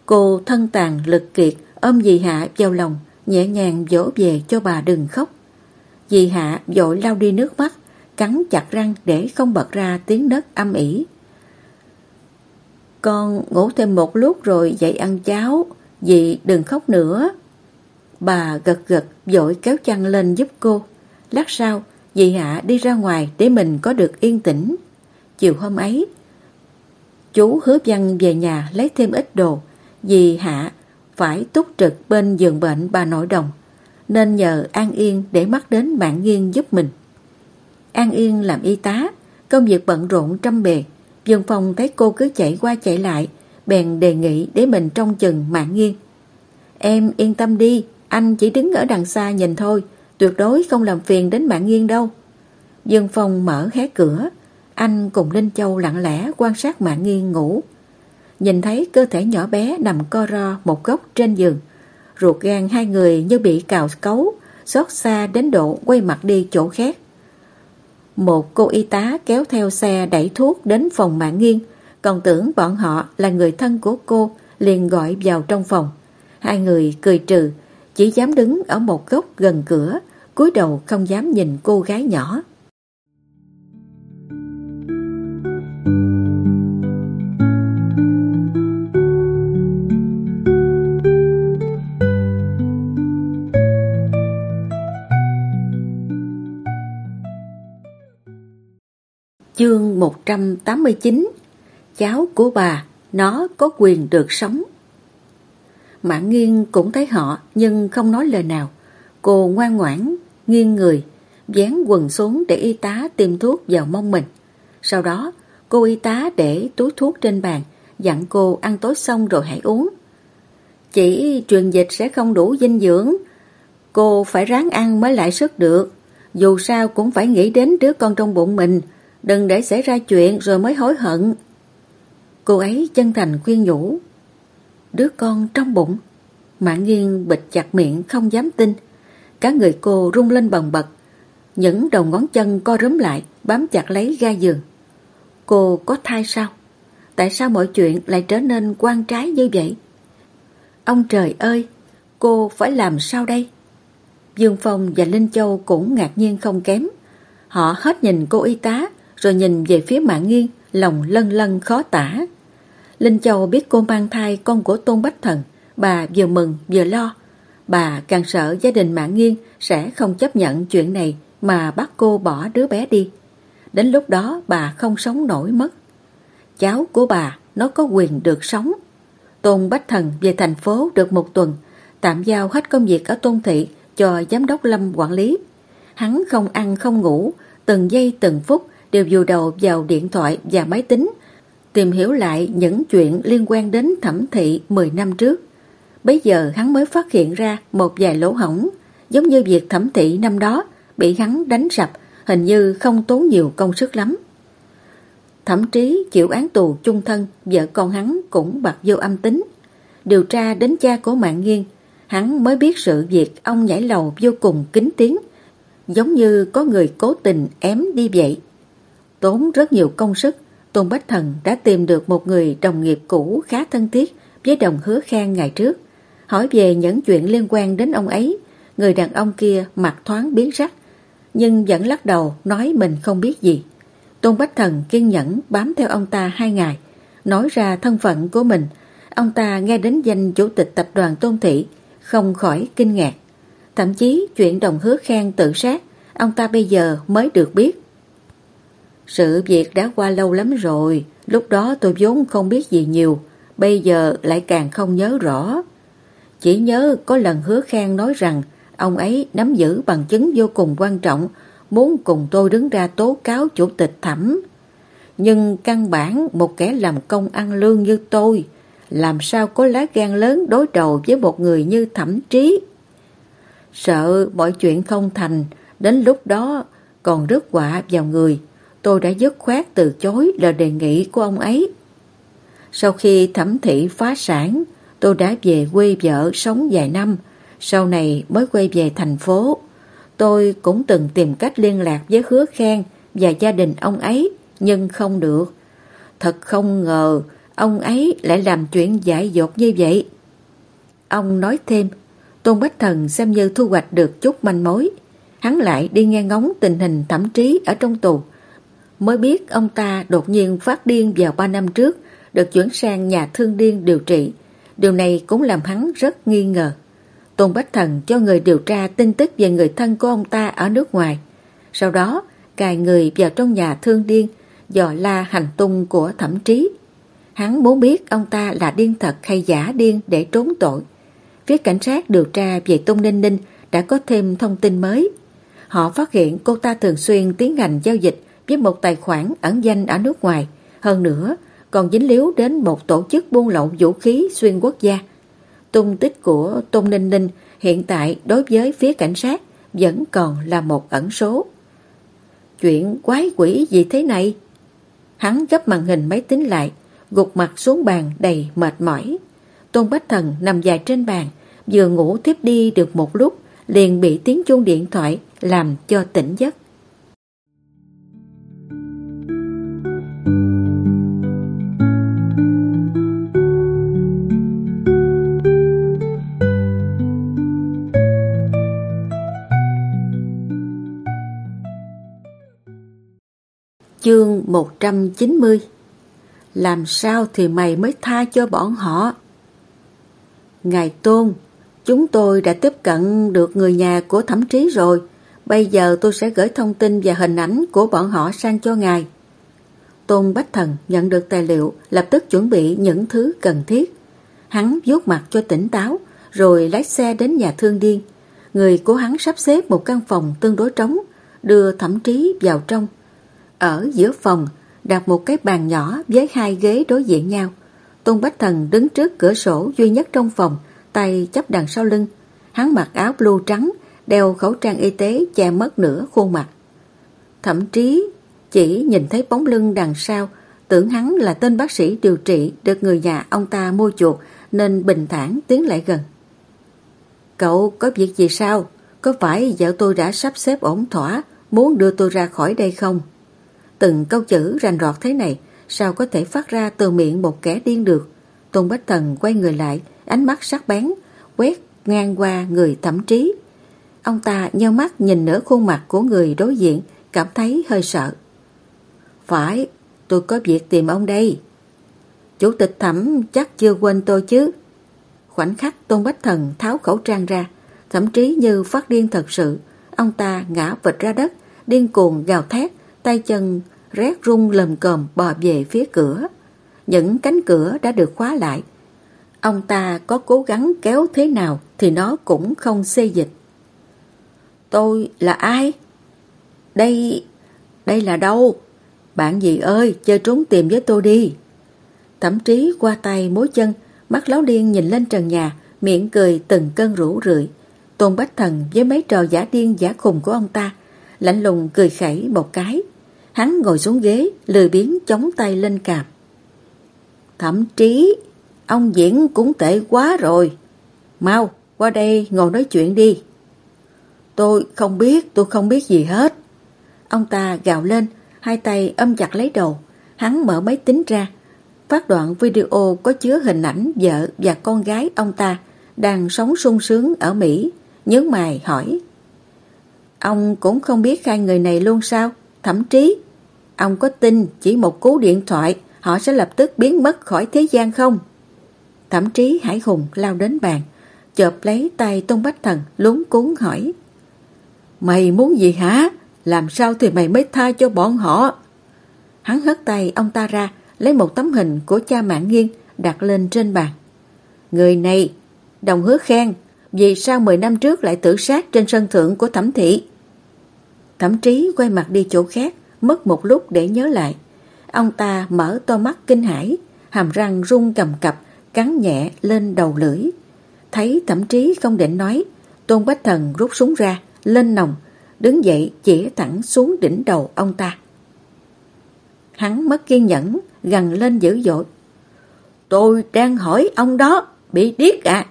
Cô thân tàn lực kiệt ôm dì Hạ vào lòng, nhẹ nhàng dỗ về cho bà đừng khóc. Dì Hạ vội lau đi nước mắt, cắn chặt răng để không bật ra tiếng đất âm ỉ. Con ngủ thêm một lúc rồi dậy ăn cháo, dì đừng khóc nữa. Bà gật gật dội kéo chăn lên giúp cô. Lát sau, dì Hạ đi ra ngoài để mình có được yên tĩnh. Chiều hôm ấy, chú hứa văn về nhà lấy thêm ít đồ. Dì Hạ phải túc trực bên giường bệnh bà nội đồng, nên nhờ An Yên để mắt đến Mạng Nghiên giúp mình. An Yên làm y tá, công việc bận rộn trăm bề. Dương Phong thấy cô cứ chạy qua chạy lại, bèn đề nghị để mình trông chừng Mạng Nghiên. Em yên tâm đi, anh chỉ đứng ở đằng xa nhìn thôi, tuyệt đối không làm phiền đến Mạng nghiêng đâu. Dương Phong mở hé cửa, anh cùng Linh Châu lặng lẽ quan sát Mạng nghiêng ngủ. Nhìn thấy cơ thể nhỏ bé nằm co ro một góc trên giường, ruột gan hai người như bị cào cấu, xót xa đến độ quay mặt đi chỗ khác. Một cô y tá kéo theo xe đẩy thuốc đến phòng Mạng nghiêng, còn tưởng bọn họ là người thân của cô, liền gọi vào trong phòng. Hai người cười trừ, chỉ dám đứng ở một góc gần cửa, cúi đầu không dám nhìn cô gái nhỏ. Chương 189 Cháu của bà, nó có quyền được sống. Mã nghiêng cũng thấy họ nhưng không nói lời nào. Cô ngoan ngoãn, nghiêng người, dán quần xuống để y tá tìm thuốc vào mông mình. Sau đó, cô y tá để túi thuốc trên bàn, dặn cô ăn tối xong rồi hãy uống. Chỉ truyền dịch sẽ không đủ dinh dưỡng. Cô phải ráng ăn mới lại sức được. Dù sao cũng phải nghĩ đến đứa con trong bụng mình, đừng để xảy ra chuyện rồi mới hối hận. Cô ấy chân thành khuyên nhủ. Đứa con trong bụng. Mạng nghiêng bịch chặt miệng không dám tin. Cả người cô rung lên bần bật. Những đầu ngón chân co rúm lại, bám chặt lấy ga giường. Cô có thai sao? Tại sao mọi chuyện lại trở nên quan trái như vậy? Ông trời ơi, cô phải làm sao đây? Dương Phong và Linh Châu cũng ngạc nhiên không kém. Họ hết nhìn cô y tá, rồi nhìn về phía mạng nghiêng, lòng lân lân khó tả. Linh Châu biết cô mang thai con của Tôn Bách Thần, bà vừa mừng vừa lo. Bà càng sợ gia đình Mã nghiêng sẽ không chấp nhận chuyện này mà bắt cô bỏ đứa bé đi. Đến lúc đó bà không sống nổi mất. Cháu của bà nó có quyền được sống. Tôn Bách Thần về thành phố được một tuần, tạm giao hết công việc ở Tôn Thị cho giám đốc Lâm quản lý. Hắn không ăn không ngủ, từng giây từng phút đều dù đầu vào điện thoại và máy tính, tìm hiểu lại những chuyện liên quan đến thẩm thị 10 năm trước. Bây giờ hắn mới phát hiện ra một vài lỗ hổng, giống như việc thẩm thị năm đó bị hắn đánh sập, hình như không tốn nhiều công sức lắm. Thậm chí chịu án tù chung thân, vợ con hắn cũng bật vô âm tính. Điều tra đến cha của mạng nghiêng, hắn mới biết sự việc ông nhảy lầu vô cùng kính tiếng, giống như có người cố tình ém đi vậy. Tốn rất nhiều công sức, Tôn Bách Thần đã tìm được một người đồng nghiệp cũ khá thân thiết với đồng hứa khang ngày trước. Hỏi về những chuyện liên quan đến ông ấy, người đàn ông kia mặt thoáng biến sắc, nhưng vẫn lắc đầu nói mình không biết gì. Tôn Bách Thần kiên nhẫn bám theo ông ta hai ngày, nói ra thân phận của mình. Ông ta nghe đến danh chủ tịch tập đoàn Tôn Thị, không khỏi kinh ngạc. Thậm chí chuyện đồng hứa khang tự sát, ông ta bây giờ mới được biết. Sự việc đã qua lâu lắm rồi, lúc đó tôi vốn không biết gì nhiều, bây giờ lại càng không nhớ rõ. Chỉ nhớ có lần hứa khang nói rằng ông ấy nắm giữ bằng chứng vô cùng quan trọng, muốn cùng tôi đứng ra tố cáo chủ tịch thẩm. Nhưng căn bản một kẻ làm công ăn lương như tôi, làm sao có lá gan lớn đối đầu với một người như thẩm trí. Sợ mọi chuyện không thành, đến lúc đó còn rước quả vào người, tôi đã dứt khoát từ chối lời đề nghị của ông ấy. Sau khi thẩm thị phá sản, tôi đã về quê vợ sống vài năm, sau này mới quay về thành phố. Tôi cũng từng tìm cách liên lạc với Hứa khen và gia đình ông ấy, nhưng không được. Thật không ngờ ông ấy lại làm chuyện dại dột như vậy. Ông nói thêm, Tôn Bách Thần xem như thu hoạch được chút manh mối. Hắn lại đi nghe ngóng tình hình thẩm trí ở trong tù, mới biết ông ta đột nhiên phát điên vào 3 năm trước, được chuyển sang nhà thương điên điều trị. Điều này cũng làm hắn rất nghi ngờ. Tôn Bách Thần cho người điều tra tin tức về người thân của ông ta ở nước ngoài. Sau đó, cài người vào trong nhà thương điên, dò la hành tung của thẩm trí. Hắn muốn biết ông ta là điên thật hay giả điên để trốn tội. phía cảnh sát điều tra về Tôn Ninh Ninh đã có thêm thông tin mới. Họ phát hiện cô ta thường xuyên tiến hành giao dịch với một tài khoản ẩn danh ở nước ngoài. Hơn nữa, còn dính líu đến một tổ chức buôn lậu vũ khí xuyên quốc gia. Tung tích của Tôn Ninh Ninh hiện tại đối với phía cảnh sát vẫn còn là một ẩn số. Chuyện quái quỷ gì thế này? Hắn gấp màn hình máy tính lại, gục mặt xuống bàn đầy mệt mỏi. Tôn Bách Thần nằm dài trên bàn, vừa ngủ tiếp đi được một lúc, liền bị tiếng chuông điện thoại làm cho tỉnh giấc. Chương 190 Làm sao thì mày mới tha cho bọn họ? Ngài Tôn, chúng tôi đã tiếp cận được người nhà của thẩm trí rồi. Bây giờ tôi sẽ gửi thông tin và hình ảnh của bọn họ sang cho ngài. Tôn Bách Thần nhận được tài liệu, lập tức chuẩn bị những thứ cần thiết. Hắn vuốt mặt cho tỉnh táo, rồi lái xe đến nhà thương điên. Người của hắn sắp xếp một căn phòng tương đối trống, đưa thẩm trí vào trong. Ở giữa phòng, đặt một cái bàn nhỏ với hai ghế đối diện nhau. Tôn Bách Thần đứng trước cửa sổ duy nhất trong phòng, tay chấp đằng sau lưng. Hắn mặc áo blue trắng, đeo khẩu trang y tế che mất nửa khuôn mặt. Thậm chí chỉ nhìn thấy bóng lưng đằng sau, tưởng hắn là tên bác sĩ điều trị được người nhà ông ta mua chuột nên bình thản tiến lại gần. Cậu có việc gì sao? Có phải vợ tôi đã sắp xếp ổn thỏa muốn đưa tôi ra khỏi đây không? Từng câu chữ rành rọt thế này sao có thể phát ra từ miệng một kẻ điên được. Tôn Bách Thần quay người lại, ánh mắt sắc bén, quét ngang qua người thẩm trí. Ông ta nheo mắt nhìn nửa khuôn mặt của người đối diện, cảm thấy hơi sợ. Phải, tôi có việc tìm ông đây. Chủ tịch thẩm chắc chưa quên tôi chứ. Khoảnh khắc Tôn Bách Thần tháo khẩu trang ra, thậm chí như phát điên thật sự. Ông ta ngã vật ra đất, điên cuồng gào thét, tay chân rét rung lầm còm bò về phía cửa. Những cánh cửa đã được khóa lại. Ông ta có cố gắng kéo thế nào thì nó cũng không xê dịch. Tôi là ai? Đây... đây là đâu? Bạn gì ơi, chơi trốn tìm với tôi đi. Thậm chí qua tay mối chân, mắt láo điên nhìn lên trần nhà, miệng cười từng cơn rủ rượi. Tôn Bách Thần với mấy trò giả điên giả khùng của ông ta, lạnh lùng cười khẩy một cái. Hắn ngồi xuống ghế, lười biếng chống tay lên cạp. Thậm chí, ông diễn cũng tệ quá rồi. Mau, qua đây ngồi nói chuyện đi. Tôi không biết, tôi không biết gì hết. Ông ta gào lên, hai tay âm chặt lấy đầu. Hắn mở máy tính ra. Phát đoạn video có chứa hình ảnh vợ và con gái ông ta đang sống sung sướng ở Mỹ. Nhớ mày hỏi. Ông cũng không biết hai người này luôn sao? Thậm chí, ông có tin chỉ một cú điện thoại họ sẽ lập tức biến mất khỏi thế gian không? Thậm chí Hải Hùng lao đến bàn, chợp lấy tay Tôn Bách Thần lúng cuốn hỏi. Mày muốn gì hả? Làm sao thì mày mới tha cho bọn họ? Hắn hất tay ông ta ra, lấy một tấm hình của cha mạng nghiêng đặt lên trên bàn. Người này, đồng hứa khen, vì sao 10 năm trước lại tự sát trên sân thượng của thẩm thị? Thẩm trí quay mặt đi chỗ khác, mất một lúc để nhớ lại. Ông ta mở to mắt kinh hãi, hàm răng rung cầm cập, cắn nhẹ lên đầu lưỡi. Thấy thẩm trí không định nói, Tôn Bách Thần rút súng ra, lên nòng, đứng dậy chỉ thẳng xuống đỉnh đầu ông ta. Hắn mất kiên nhẫn, gằn lên dữ dội. Tôi đang hỏi ông đó, bị điếc à?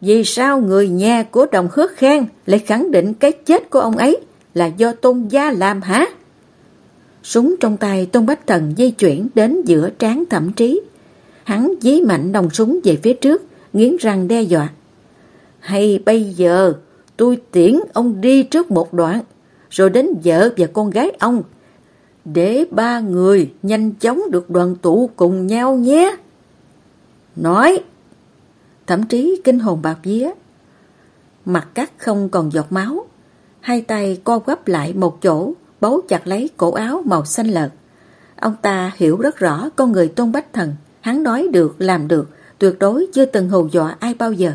Vì sao người nhà của đồng hứa khen lại khẳng định cái chết của ông ấy là do tôn gia làm hả? Súng trong tay Tôn Bách Thần di chuyển đến giữa trán thẩm trí. Hắn dí mạnh đồng súng về phía trước, nghiến răng đe dọa. Hay bây giờ tôi tiễn ông đi trước một đoạn, rồi đến vợ và con gái ông, để ba người nhanh chóng được đoàn tụ cùng nhau nhé. Nói, thậm chí kinh hồn bạc vía, mặt cắt không còn giọt máu, hai tay co quắp lại một chỗ, bấu chặt lấy cổ áo màu xanh lợt. Ông ta hiểu rất rõ con người tôn bách thần, hắn nói được, làm được, tuyệt đối chưa từng hù dọa ai bao giờ.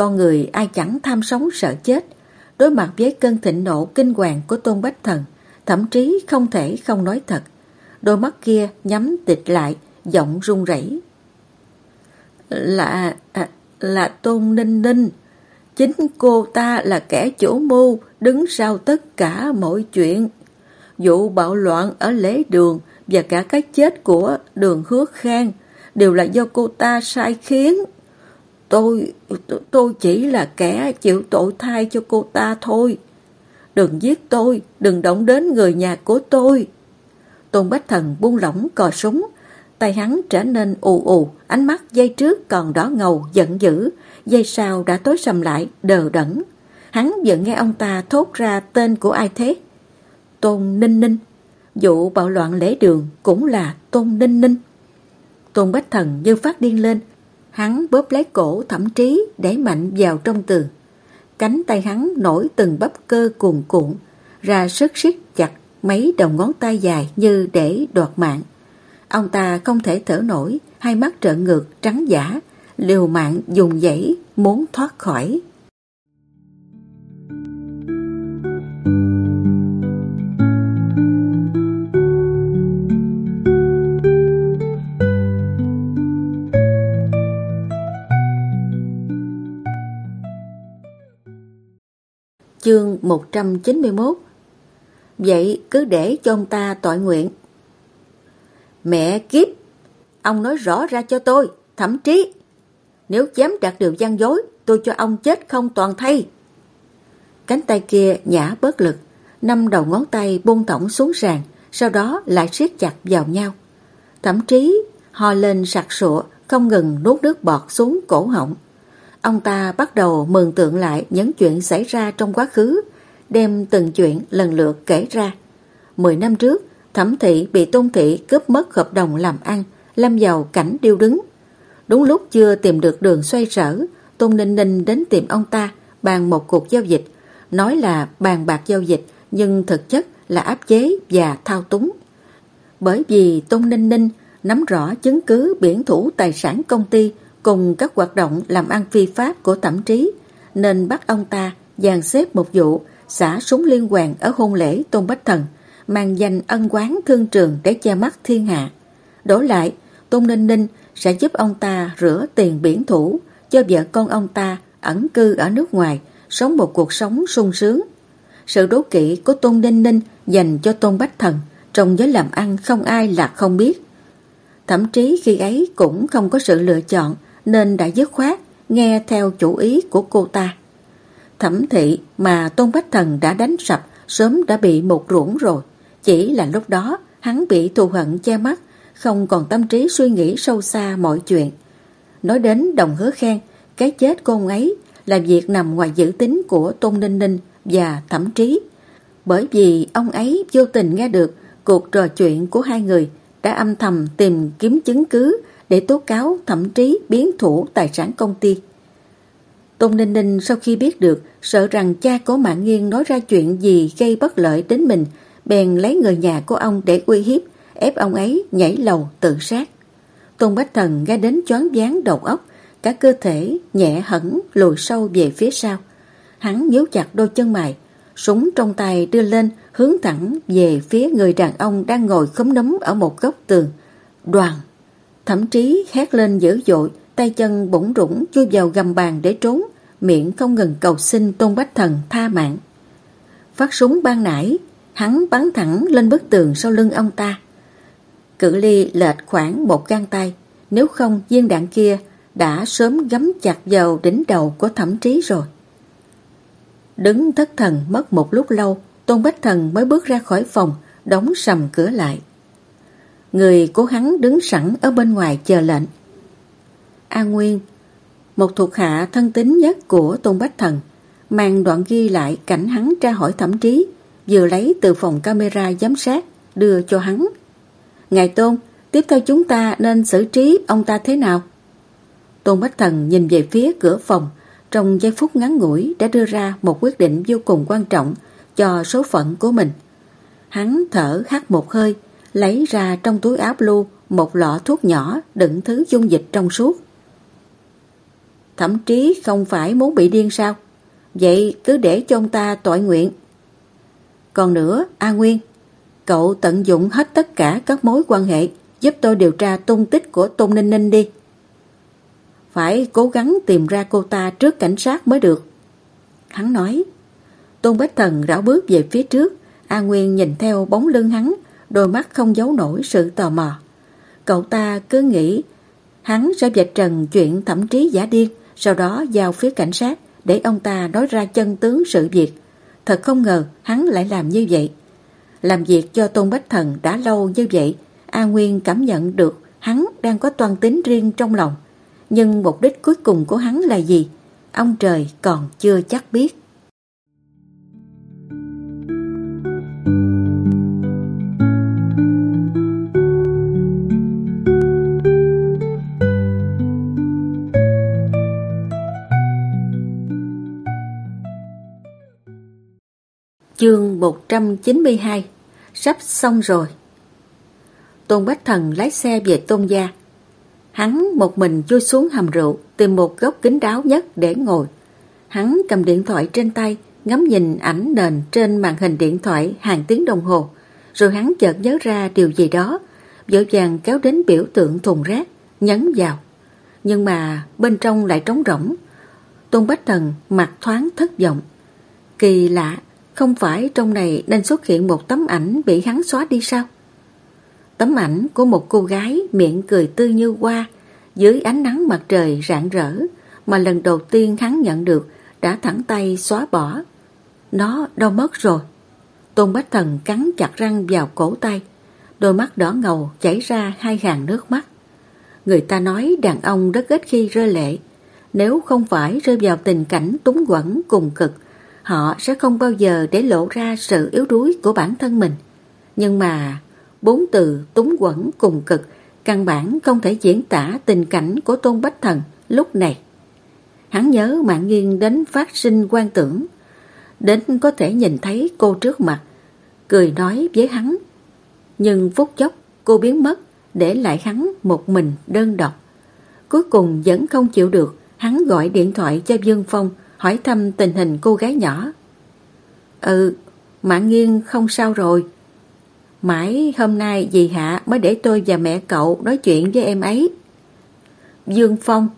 Con người ai chẳng tham sống sợ chết, đối mặt với cơn thịnh nộ kinh hoàng của Tôn Bách Thần, thậm chí không thể không nói thật. Đôi mắt kia nhắm tịch lại, giọng run rẩy. Là, à, là Tôn Ninh Ninh. Chính cô ta là kẻ chủ mưu, đứng sau tất cả mọi chuyện. Vụ bạo loạn ở lễ đường và cả cái chết của đường hứa khang đều là do cô ta sai khiến. Tôi, tôi chỉ là kẻ chịu tội thay cho cô ta thôi. Đừng giết tôi, đừng động đến người nhà của tôi. Tôn Bách Thần buông lỏng cò súng, tay hắn trở nên ù ù, ánh mắt dây trước còn đỏ ngầu, giận dữ, dây sau đã tối sầm lại, đờ đẫn. Hắn vừa nghe ông ta thốt ra tên của ai thế? Tôn Ninh Ninh. Vụ bạo loạn lễ đường cũng là Tôn Ninh Ninh. Tôn Bách Thần như phát điên lên, hắn bóp lấy cổ thẩm trí để mạnh vào trong tường. Cánh tay hắn nổi từng bắp cơ cuồn cuộn, ra sức siết chặt mấy đầu ngón tay dài như để đoạt mạng. Ông ta không thể thở nổi, hai mắt trợn ngược, trắng giả, liều mạng dùng dãy muốn thoát khỏi. Chương 191 Vậy cứ để cho ông ta tội nguyện. Mẹ kiếp! Ông nói rõ ra cho tôi, thậm chí nếu dám đạt điều gian dối, tôi cho ông chết không toàn thay. Cánh tay kia nhả bớt lực, năm đầu ngón tay buông thõng xuống sàn, sau đó lại siết chặt vào nhau. Thậm chí ho lên sặc sụa, không ngừng nuốt nước bọt xuống cổ họng. Ông ta bắt đầu mường tượng lại những chuyện xảy ra trong quá khứ, đem từng chuyện lần lượt kể ra. Mười năm trước, Thẩm Thị bị Tôn Thị cướp mất hợp đồng làm ăn, lâm vào cảnh điêu đứng. Đúng lúc chưa tìm được đường xoay sở, Tôn Ninh Ninh đến tìm ông ta bàn một cuộc giao dịch, nói là bàn bạc giao dịch nhưng thực chất là áp chế và thao túng. Bởi vì Tôn Ninh Ninh nắm rõ chứng cứ biển thủ tài sản công ty cùng các hoạt động làm ăn phi pháp của thẩm trí, nên bắt ông ta dàn xếp một vụ xả súng liên hoàn ở hôn lễ Tôn Bách Thần, mang danh ân quán thương trường để che mắt thiên hạ. Đổi lại, Tôn Ninh Ninh sẽ giúp ông ta rửa tiền biển thủ cho vợ con ông ta ẩn cư ở nước ngoài, sống một cuộc sống sung sướng. Sự đố kỵ của Tôn Ninh Ninh dành cho Tôn Bách Thần trong giới làm ăn không ai là không biết. Thậm chí khi ấy cũng không có sự lựa chọn nên đã dứt khoát nghe theo chủ ý của cô ta. Thẩm thị mà Tôn Bách Thần đã đánh sập sớm đã bị một ruộng rồi. Chỉ là lúc đó hắn bị thù hận che mắt, không còn tâm trí suy nghĩ sâu xa mọi chuyện. Nói đến đồng hứa khen, cái chết cô ấy là việc nằm ngoài dự tính của Tôn Ninh Ninh và Thẩm Trí. Bởi vì ông ấy vô tình nghe được cuộc trò chuyện của hai người đã âm thầm tìm kiếm chứng cứ để tố cáo thậm chí biến thủ tài sản công ty. Tôn Ninh Ninh sau khi biết được, sợ rằng cha của Mạng Nghiên nói ra chuyện gì gây bất lợi đến mình, bèn lấy người nhà của ông để uy hiếp, ép ông ấy nhảy lầu tự sát. Tôn Bách Thần nghe đến choáng váng đầu óc, cả cơ thể nhẹ hẳn lùi sâu về phía sau. Hắn nhíu chặt đôi chân mày, súng trong tay đưa lên, hướng thẳng về phía người đàn ông đang ngồi khấm nấm ở một góc tường. Đoàn! Thậm chí hét lên dữ dội, tay chân bủng rủng chui vào gầm bàn để trốn, miệng không ngừng cầu xin Tôn Bách Thần tha mạng. Phát súng ban nãy, hắn bắn thẳng lên bức tường sau lưng ông ta. Cự ly lệch khoảng một gang tay, nếu không viên đạn kia đã sớm gắm chặt vào đỉnh đầu của thẩm trí rồi. Đứng thất thần mất một lúc lâu, Tôn Bách Thần mới bước ra khỏi phòng, đóng sầm cửa lại. Người của hắn đứng sẵn ở bên ngoài chờ lệnh. A Nguyên, một thuộc hạ thân tín nhất của Tôn Bách Thần, mang đoạn ghi lại cảnh hắn tra hỏi thẩm trí, vừa lấy từ phòng camera giám sát, đưa cho hắn. Ngài Tôn, tiếp theo chúng ta nên xử trí ông ta thế nào? Tôn Bách Thần nhìn về phía cửa phòng, trong giây phút ngắn ngủi đã đưa ra một quyết định vô cùng quan trọng cho số phận của mình. Hắn thở hắt một hơi, lấy ra trong túi áo blue một lọ thuốc nhỏ đựng thứ dung dịch trong suốt. thậm chí không phải muốn bị điên sao? Vậy cứ để cho ông ta tội nguyện. Còn nữa, A Nguyên, cậu tận dụng hết tất cả các mối quan hệ giúp tôi điều tra tung tích của Tôn Ninh Ninh đi. Phải cố gắng tìm ra cô ta trước cảnh sát mới được. Hắn nói, Tôn Bách Thần rảo bước về phía trước, A Nguyên nhìn theo bóng lưng hắn, đôi mắt không giấu nổi sự tò mò. Cậu ta cứ nghĩ hắn sẽ vạch trần chuyện thẩm trí giả điên, sau đó giao phía cảnh sát để ông ta nói ra chân tướng sự việc. Thật không ngờ hắn lại làm như vậy. Làm việc cho Tôn Bách Thần đã lâu như vậy, A Nguyên cảm nhận được hắn đang có toan tính riêng trong lòng. Nhưng mục đích cuối cùng của hắn là gì? Ông trời còn chưa chắc biết. Chương 192 Sắp xong rồi. Tôn Bách Thần lái xe về Tôn Gia. Hắn một mình chui xuống hầm rượu, Tìm một góc kín đáo nhất để ngồi. Hắn cầm điện thoại trên tay, Ngắm nhìn ảnh nền trên màn hình điện thoại hàng tiếng đồng hồ. Rồi hắn chợt nhớ ra điều gì đó, Vội vàng kéo đến biểu tượng thùng rác, Nhấn vào. Nhưng mà bên trong lại trống rỗng. Tôn Bách Thần mặt thoáng thất vọng. Kỳ lạ không phải trong này nên xuất hiện một tấm ảnh bị hắn xóa đi sao? Tấm ảnh của một cô gái miệng cười tươi như hoa dưới ánh nắng mặt trời rạng rỡ mà lần đầu tiên hắn nhận được đã thẳng tay xóa bỏ. Nó đâu mất rồi. Tôn Bách Thần cắn chặt răng vào cổ tay, đôi mắt đỏ ngầu chảy ra hai hàng nước mắt. Người ta nói đàn ông rất ít khi rơi lệ, nếu không phải rơi vào tình cảnh túng quẫn cùng cực họ sẽ không bao giờ để lộ ra sự yếu đuối của bản thân mình. Nhưng mà bốn từ túng quẩn cùng cực căn bản không thể diễn tả tình cảnh của Tôn Bách Thần lúc này. Hắn nhớ mạng nghiêng đến phát sinh quan tưởng, đến có thể nhìn thấy cô trước mặt, cười nói với hắn. Nhưng phút chốc cô biến mất, để lại hắn một mình đơn độc. Cuối cùng vẫn không chịu được, hắn gọi điện thoại cho Dương Phong hỏi thăm tình hình cô gái nhỏ. Ừ, Mạng Nghiên không sao rồi. Mãi hôm nay dì Hạ mới để tôi và mẹ cậu nói chuyện với em ấy. Dương Phong,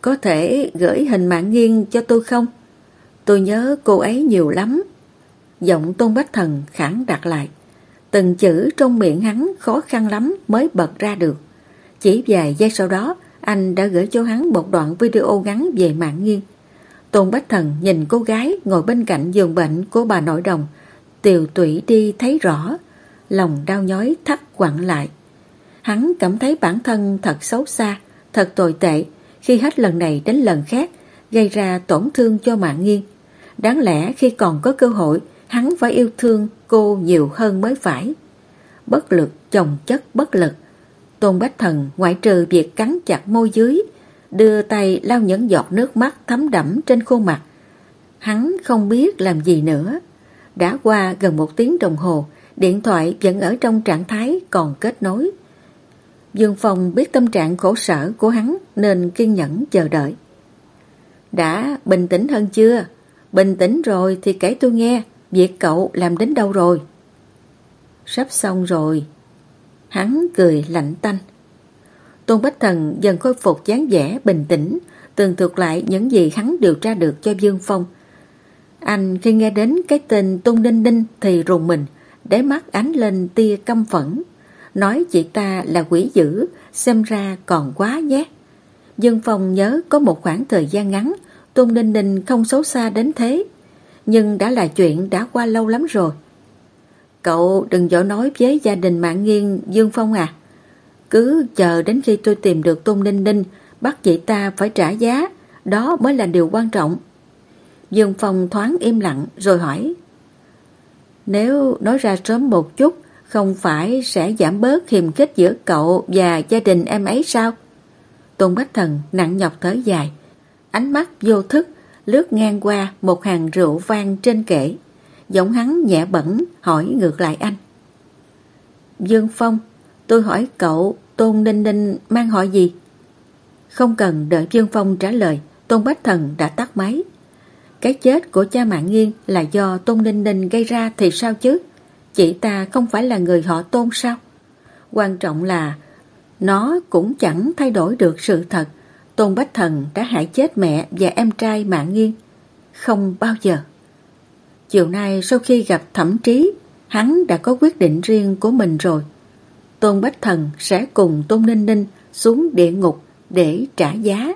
có thể gửi hình Mạng Nghiên cho tôi không? Tôi nhớ cô ấy nhiều lắm. Giọng Tôn Bách Thần khẳng đặt lại. Từng chữ trong miệng hắn khó khăn lắm mới bật ra được. Chỉ vài giây sau đó, anh đã gửi cho hắn một đoạn video ngắn về Mạng Nghiên. Tôn Bách Thần nhìn cô gái ngồi bên cạnh giường bệnh của bà nội đồng, tiều tụy đi thấy rõ, lòng đau nhói thắt quặn lại. Hắn cảm thấy bản thân thật xấu xa, thật tồi tệ khi hết lần này đến lần khác gây ra tổn thương cho mạng nghiêng. Đáng lẽ khi còn có cơ hội, hắn phải yêu thương cô nhiều hơn mới phải. Bất lực chồng chất bất lực. Tôn Bách Thần ngoại trừ việc cắn chặt môi dưới, đưa tay lau những giọt nước mắt thấm đẫm trên khuôn mặt. Hắn không biết làm gì nữa. Đã qua gần một tiếng đồng hồ, điện thoại vẫn ở trong trạng thái còn kết nối. Dương Phong biết tâm trạng khổ sở của hắn nên kiên nhẫn chờ đợi. Đã bình tĩnh hơn chưa? Bình tĩnh rồi thì kể tôi nghe, việc cậu làm đến đâu rồi? Sắp xong rồi. Hắn cười lạnh tanh. Tôn Bách Thần dần khôi phục dáng vẻ bình tĩnh, tường thuật lại những gì hắn điều tra được cho Dương Phong. Anh khi nghe đến cái tên Tôn Đinh Đinh thì rùng mình, để mắt ánh lên tia căm phẫn. Nói chị ta là quỷ dữ, xem ra còn quá nhé. Dương Phong nhớ có một khoảng thời gian ngắn, Tôn Đinh Đinh không xấu xa đến thế. Nhưng đã là chuyện đã qua lâu lắm rồi. Cậu đừng dỗ nói với gia đình mạng nghiêng Dương Phong à. Cứ chờ đến khi tôi tìm được Tôn Ninh Ninh, bắt chị ta phải trả giá, đó mới là điều quan trọng. Dương Phong thoáng im lặng rồi hỏi. Nếu nói ra sớm một chút, không phải sẽ giảm bớt hiềm khích giữa cậu và gia đình em ấy sao? Tôn Bách Thần nặng nhọc thở dài, ánh mắt vô thức lướt ngang qua một hàng rượu vang trên kệ. Giọng hắn nhẹ bẩn hỏi ngược lại anh. Dương Phong, tôi hỏi cậu Tôn Ninh Ninh mang họ gì? Không cần đợi Dương Phong trả lời, Tôn Bách Thần đã tắt máy. Cái chết của cha Mạng Nghiên là do Tôn Ninh Ninh gây ra thì sao chứ? Chị ta không phải là người họ Tôn sao? Quan trọng là nó cũng chẳng thay đổi được sự thật Tôn Bách Thần đã hại chết mẹ và em trai Mạng Nghiên. Không bao giờ. Chiều nay sau khi gặp thẩm trí, hắn đã có quyết định riêng của mình rồi. Tôn Bách Thần sẽ cùng Tôn Ninh Ninh xuống địa ngục để trả giá.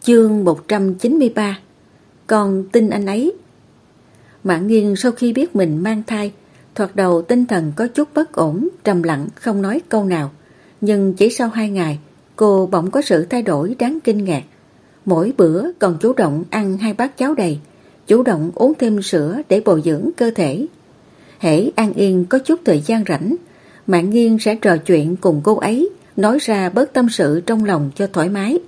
Chương 193 Con tin anh ấy Mạng nghiêng sau khi biết mình mang thai Thoạt đầu tinh thần có chút bất ổn, Trầm lặng, không nói câu nào. Nhưng chỉ sau hai ngày, Cô bỗng có sự thay đổi đáng kinh ngạc. Mỗi bữa còn chủ động ăn hai bát cháo đầy, Chủ động uống thêm sữa để bồi dưỡng cơ thể. Hễ An Yên có chút thời gian rảnh Mạng Nghiên sẽ trò chuyện cùng cô ấy, Nói ra bớt tâm sự trong lòng cho thoải mái.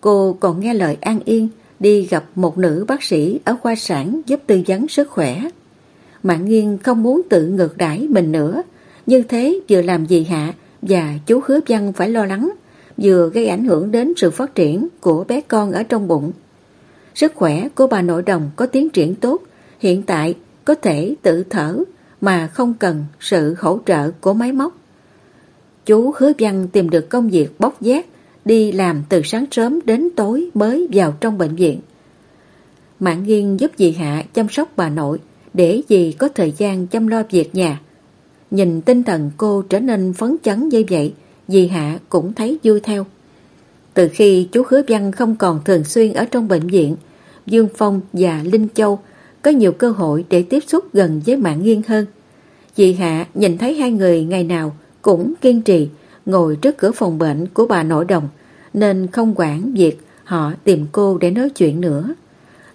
Cô còn nghe lời An Yên đi gặp một nữ bác sĩ ở khoa sản giúp tư vấn sức khỏe. Mạng Nghiên không muốn tự ngược đãi mình nữa, như thế vừa làm gì hạ và chú hứa văn phải lo lắng, vừa gây ảnh hưởng đến sự phát triển của bé con ở trong bụng. Sức khỏe của bà nội đồng có tiến triển tốt, hiện tại có thể tự thở mà không cần sự hỗ trợ của máy móc. Chú hứa văn tìm được công việc bóc giác đi làm từ sáng sớm đến tối mới vào trong bệnh viện. Mạng nghiên giúp dì Hạ chăm sóc bà nội để dì có thời gian chăm lo việc nhà. Nhìn tinh thần cô trở nên phấn chấn như vậy, dì Hạ cũng thấy vui theo. Từ khi chú Hứa Văn không còn thường xuyên ở trong bệnh viện, Dương Phong và Linh Châu có nhiều cơ hội để tiếp xúc gần với mạng nghiêng hơn. Dì Hạ nhìn thấy hai người ngày nào cũng kiên trì ngồi trước cửa phòng bệnh của bà nội đồng nên không quản việc họ tìm cô để nói chuyện nữa.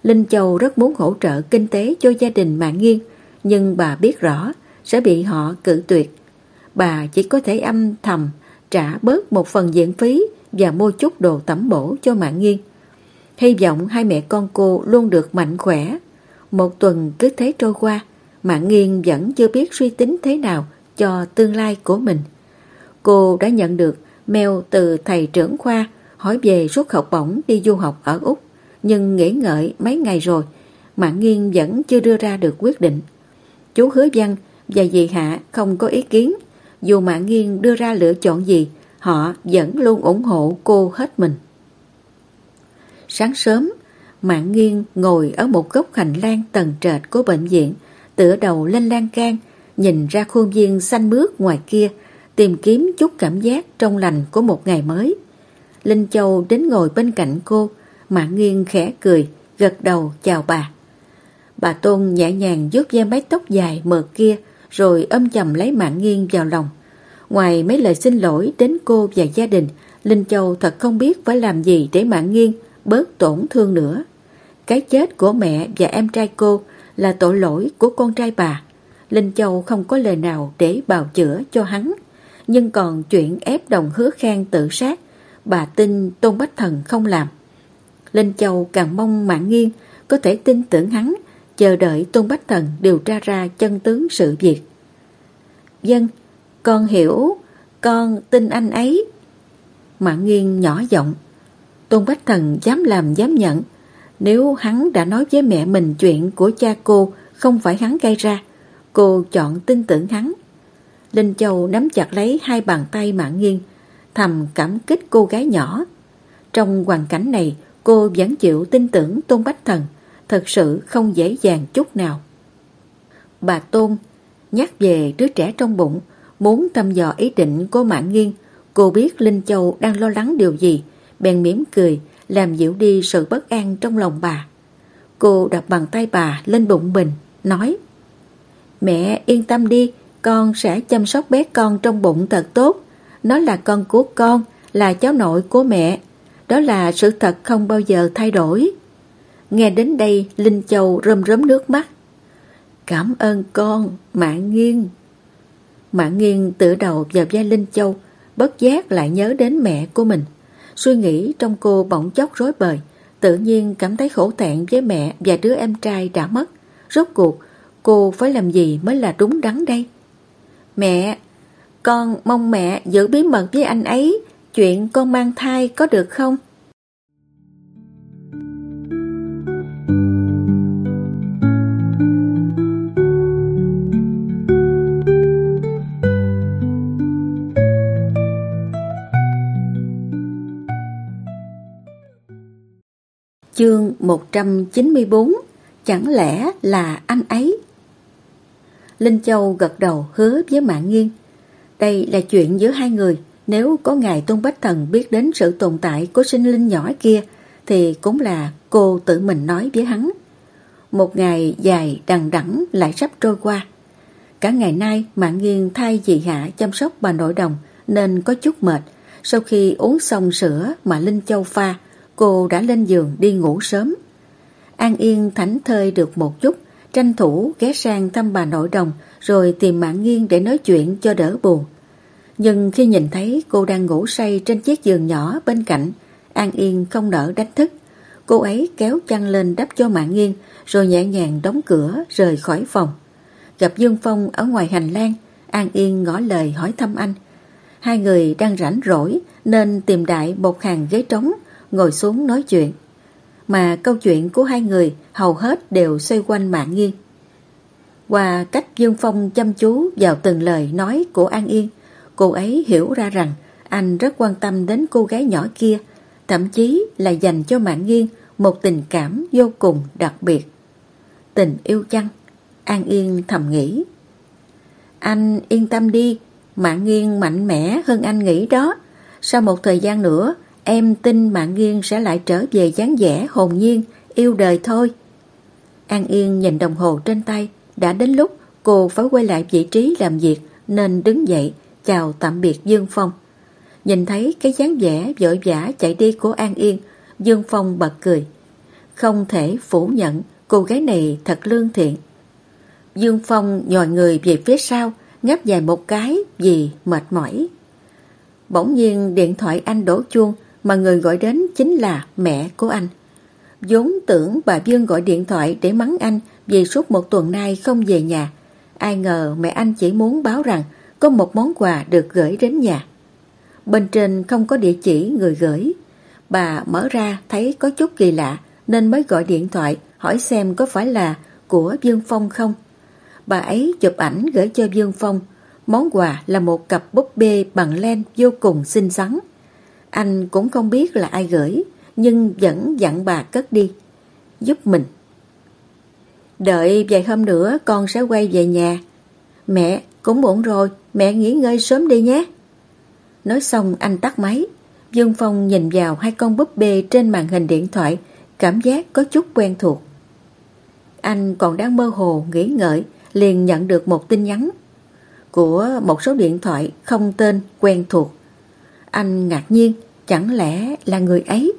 Linh Châu rất muốn hỗ trợ kinh tế cho gia đình Mạng Nghiên, nhưng bà biết rõ sẽ bị họ cự tuyệt. Bà chỉ có thể âm thầm trả bớt một phần diện phí và mua chút đồ tẩm bổ cho Mạng Nghiên. Hy vọng hai mẹ con cô luôn được mạnh khỏe. Một tuần cứ thế trôi qua, Mạng Nghiên vẫn chưa biết suy tính thế nào cho tương lai của mình. Cô đã nhận được mail từ thầy trưởng khoa hỏi về suất học bổng đi du học ở Úc, nhưng nghĩ ngợi mấy ngày rồi, Mạng Nghiên vẫn chưa đưa ra được quyết định. Chú Hứa Văn và dì Hạ không có ý kiến, dù Mạng Nghiên đưa ra lựa chọn gì, họ vẫn luôn ủng hộ cô hết mình. Sáng sớm, Mạng Nghiên ngồi ở một góc hành lang tầng trệt của bệnh viện, tựa đầu lên lan can, nhìn ra khuôn viên xanh mướt ngoài kia, tìm kiếm chút cảm giác trong lành của một ngày mới. Linh Châu đến ngồi bên cạnh cô, Mạng Nghiên khẽ cười, gật đầu chào bà. Bà Tôn nhẹ nhàng vuốt ve mái tóc dài mờ kia, rồi ôm chầm lấy Mạng Nghiên vào lòng. Ngoài mấy lời xin lỗi đến cô và gia đình, Linh Châu thật không biết phải làm gì để Mạng Nghiên bớt tổn thương nữa. Cái chết của mẹ và em trai cô là tội lỗi của con trai bà. Linh Châu không có lời nào để bào chữa cho hắn nhưng còn chuyện ép đồng hứa khang tự sát, bà tin Tôn Bách Thần không làm. Linh Châu càng mong mạng nghiêng có thể tin tưởng hắn, chờ đợi Tôn Bách Thần điều tra ra chân tướng sự việc. Dân, con hiểu, con tin anh ấy. Mạng nghiêng nhỏ giọng, Tôn Bách Thần dám làm dám nhận, nếu hắn đã nói với mẹ mình chuyện của cha cô không phải hắn gây ra, cô chọn tin tưởng hắn. Linh Châu nắm chặt lấy hai bàn tay mạng nghiêng, thầm cảm kích cô gái nhỏ. Trong hoàn cảnh này, cô vẫn chịu tin tưởng Tôn Bách Thần, thật sự không dễ dàng chút nào. Bà Tôn nhắc về đứa trẻ trong bụng, muốn thăm dò ý định của mạng nghiêng. Cô biết Linh Châu đang lo lắng điều gì, bèn mỉm cười, làm dịu đi sự bất an trong lòng bà. Cô đặt bàn tay bà lên bụng mình, nói Mẹ yên tâm đi, con sẽ chăm sóc bé con trong bụng thật tốt. Nó là con của con, là cháu nội của mẹ. Đó là sự thật không bao giờ thay đổi. Nghe đến đây, Linh Châu rơm rớm nước mắt. Cảm ơn con, Mạng Nghiên. Mạng Nghiên tự đầu vào vai Linh Châu, bất giác lại nhớ đến mẹ của mình. Suy nghĩ trong cô bỗng chốc rối bời, tự nhiên cảm thấy khổ thẹn với mẹ và đứa em trai đã mất. Rốt cuộc, cô phải làm gì mới là đúng đắn đây? Mẹ, con mong mẹ giữ bí mật với anh ấy, chuyện con mang thai có được không? Chương 194 Chẳng lẽ là anh ấy? Linh Châu gật đầu hứa với Mạng Nghiên Đây là chuyện giữa hai người nếu có ngài Tôn Bách Thần biết đến sự tồn tại của sinh linh nhỏ kia Thì cũng là cô tự mình nói với hắn Một ngày dài đằng đẵng lại sắp trôi qua Cả ngày nay Mạng Nghiên thay dì Hạ chăm sóc bà nội đồng Nên có chút mệt Sau khi uống xong sữa mà Linh Châu pha cô đã lên giường đi ngủ sớm. An Yên thảnh thơi được một chút, tranh thủ ghé sang thăm bà nội đồng rồi tìm mạng nghiêng để nói chuyện cho đỡ buồn. Nhưng khi nhìn thấy cô đang ngủ say trên chiếc giường nhỏ bên cạnh, An Yên không nỡ đánh thức. Cô ấy kéo chăn lên đắp cho mạng nghiên rồi nhẹ nhàng đóng cửa rời khỏi phòng. Gặp Dương Phong ở ngoài hành lang, An Yên ngỏ lời hỏi thăm anh. Hai người đang rảnh rỗi nên tìm đại một hàng ghế trống ngồi xuống nói chuyện. Mà câu chuyện của hai người hầu hết đều xoay quanh mạng nghiên Qua cách Dương Phong chăm chú vào từng lời nói của An Yên, cô ấy hiểu ra rằng anh rất quan tâm đến cô gái nhỏ kia, thậm chí là dành cho mạng nghiêng một tình cảm vô cùng đặc biệt. Tình yêu chăng? An Yên thầm nghĩ. Anh yên tâm đi, mạng nghiêng mạnh mẽ hơn anh nghĩ đó. Sau một thời gian nữa, Em tin Mạng Nghiên sẽ lại trở về dáng vẻ hồn nhiên, yêu đời thôi. An Yên nhìn đồng hồ trên tay, đã đến lúc cô phải quay lại vị trí làm việc nên đứng dậy chào tạm biệt Dương Phong. Nhìn thấy cái dáng vẻ vội vã chạy đi của An Yên, Dương Phong bật cười. Không thể phủ nhận cô gái này thật lương thiện. Dương Phong nhòi người về phía sau, ngáp dài một cái vì mệt mỏi. Bỗng nhiên điện thoại anh đổ chuông mà người gọi đến chính là mẹ của anh. vốn tưởng bà Dương gọi điện thoại để mắng anh vì suốt một tuần nay không về nhà. Ai ngờ mẹ anh chỉ muốn báo rằng có một món quà được gửi đến nhà. Bên trên không có địa chỉ người gửi. Bà mở ra thấy có chút kỳ lạ nên mới gọi điện thoại hỏi xem có phải là của Dương Phong không. Bà ấy chụp ảnh gửi cho Dương Phong. Món quà là một cặp búp bê bằng len vô cùng xinh xắn. Anh cũng không biết là ai gửi, nhưng vẫn dặn bà cất đi, giúp mình. Đợi vài hôm nữa con sẽ quay về nhà. Mẹ, cũng ổn rồi, mẹ nghỉ ngơi sớm đi nhé. Nói xong anh tắt máy. Dương Phong nhìn vào hai con búp bê trên màn hình điện thoại, cảm giác có chút quen thuộc. Anh còn đang mơ hồ nghĩ ngợi, liền nhận được một tin nhắn của một số điện thoại không tên quen thuộc. Anh ngạc nhiên, chẳng lẽ là người ấy?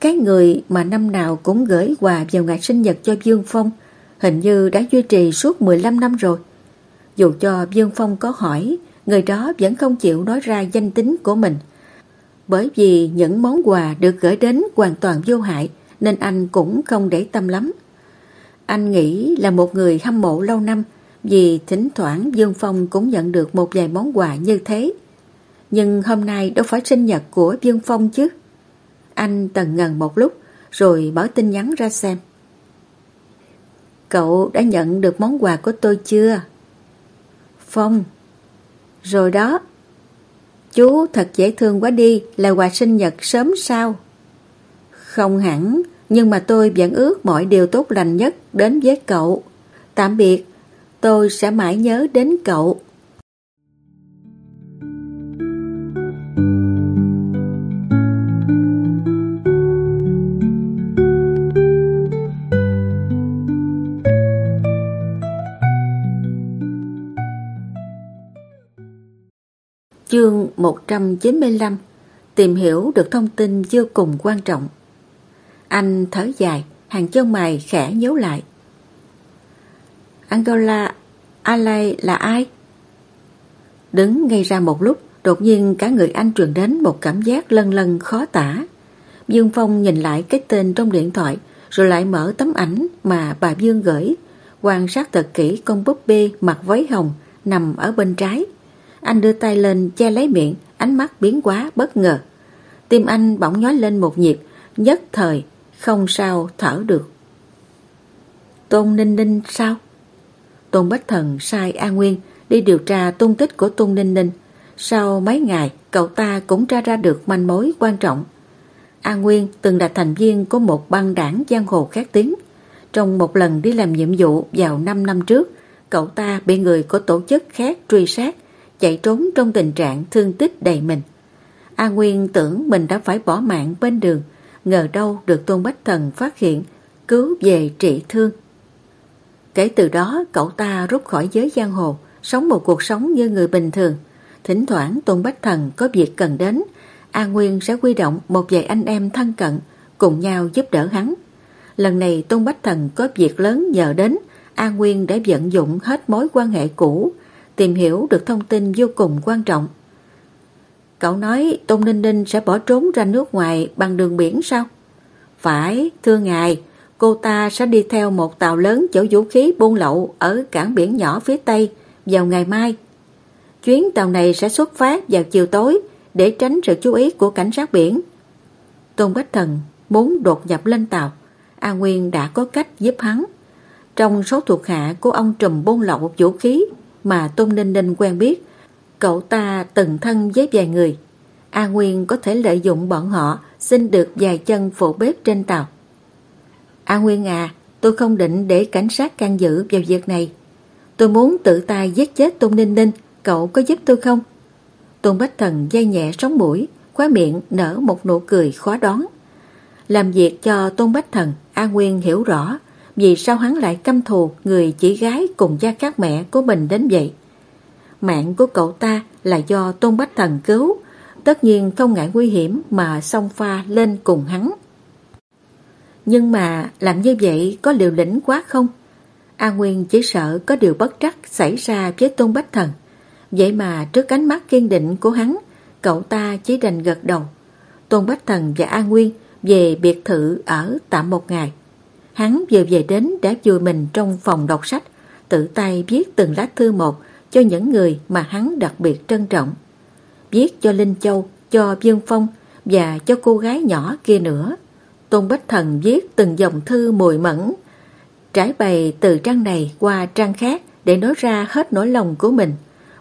Cái người mà năm nào cũng gửi quà vào ngày sinh nhật cho Dương Phong hình như đã duy trì suốt 15 năm rồi. Dù cho Dương Phong có hỏi, người đó vẫn không chịu nói ra danh tính của mình. Bởi vì những món quà được gửi đến hoàn toàn vô hại nên anh cũng không để tâm lắm. Anh nghĩ là một người hâm mộ lâu năm vì thỉnh thoảng Dương Phong cũng nhận được một vài món quà như thế. Nhưng hôm nay đâu phải sinh nhật của Dương Phong chứ. Anh tần ngần một lúc rồi mở tin nhắn ra xem. Cậu đã nhận được món quà của tôi chưa? Phong. Rồi đó. Chú thật dễ thương quá đi, là quà sinh nhật sớm sao? Không hẳn, nhưng mà tôi vẫn ước mọi điều tốt lành nhất đến với cậu. Tạm biệt, tôi sẽ mãi nhớ đến cậu. 195 Tìm hiểu được thông tin vô cùng quan trọng Anh thở dài, Hàng chân mày khẽ nhớ lại Angola, Alay là ai? Đứng ngay ra một lúc, Đột nhiên cả người anh truyền đến một cảm giác lân lân khó tả. Dương Phong nhìn lại cái tên trong điện thoại, rồi lại mở tấm ảnh mà bà Dương gửi. Quan sát thật kỹ con búp bê mặt váy hồng nằm ở bên trái. Anh đưa tay lên che lấy miệng, ánh mắt biến quá bất ngờ. Tim anh bỗng nhói lên một nhịp, nhất thời, không sao thở được. Tôn Ninh Ninh sao? Tôn Bách Thần sai An Nguyên đi điều tra tung tích của Tôn Ninh Ninh. Sau mấy ngày, cậu ta cũng tra ra được manh mối quan trọng. An Nguyên từng là thành viên của một băng đảng giang hồ khét tiếng. Trong một lần đi làm nhiệm vụ vào 5 năm trước, cậu ta bị người của tổ chức khác truy sát, chạy trốn trong tình trạng thương tích đầy mình. a Nguyên tưởng mình đã phải bỏ mạng bên đường, ngờ đâu được Tôn Bách Thần phát hiện, cứu về trị thương. Kể từ đó, cậu ta rút khỏi giới giang hồ, sống một cuộc sống như người bình thường. Thỉnh thoảng Tôn Bách Thần có việc cần đến, a Nguyên sẽ quy động một vài anh em thân cận, cùng nhau giúp đỡ hắn. Lần này Tôn Bách Thần có việc lớn nhờ đến, a Nguyên đã vận dụng hết mối quan hệ cũ, tìm hiểu được thông tin vô cùng quan trọng. Cậu nói Tôn Ninh Ninh sẽ bỏ trốn ra nước ngoài bằng đường biển sao? Phải, thưa ngài, cô ta sẽ đi theo một tàu lớn chở vũ khí buôn lậu ở cảng biển nhỏ phía Tây vào ngày mai. Chuyến tàu này sẽ xuất phát vào chiều tối để tránh sự chú ý của cảnh sát biển. Tôn Bách Thần muốn đột nhập lên tàu, A Nguyên đã có cách giúp hắn. Trong số thuộc hạ của ông trùm buôn lậu vũ khí mà Tôn Ninh Ninh quen biết, cậu ta từng thân với vài người. A Nguyên có thể lợi dụng bọn họ xin được vài chân phụ bếp trên tàu. A Nguyên à, tôi không định để cảnh sát can dự vào việc này. Tôi muốn tự tay giết chết Tôn Ninh Ninh, cậu có giúp tôi không? Tôn Bách Thần dây nhẹ sống mũi, khóa miệng nở một nụ cười khó đoán. Làm việc cho Tôn Bách Thần, A Nguyên hiểu rõ vì sao hắn lại căm thù người chỉ gái cùng gia các mẹ của mình đến vậy. Mạng của cậu ta là do Tôn Bách Thần cứu, tất nhiên không ngại nguy hiểm mà xông pha lên cùng hắn. Nhưng mà làm như vậy có liều lĩnh quá không? A Nguyên chỉ sợ có điều bất trắc xảy ra với Tôn Bách Thần. Vậy mà trước ánh mắt kiên định của hắn, cậu ta chỉ đành gật đầu. Tôn Bách Thần và A Nguyên về biệt thự ở tạm một ngày. Hắn vừa về đến đã vui mình trong phòng đọc sách, tự tay viết từng lá thư một cho những người mà hắn đặc biệt trân trọng. Viết cho Linh Châu, cho Dương Phong và cho cô gái nhỏ kia nữa. Tôn Bách Thần viết từng dòng thư mùi mẫn, trải bày từ trang này qua trang khác để nói ra hết nỗi lòng của mình.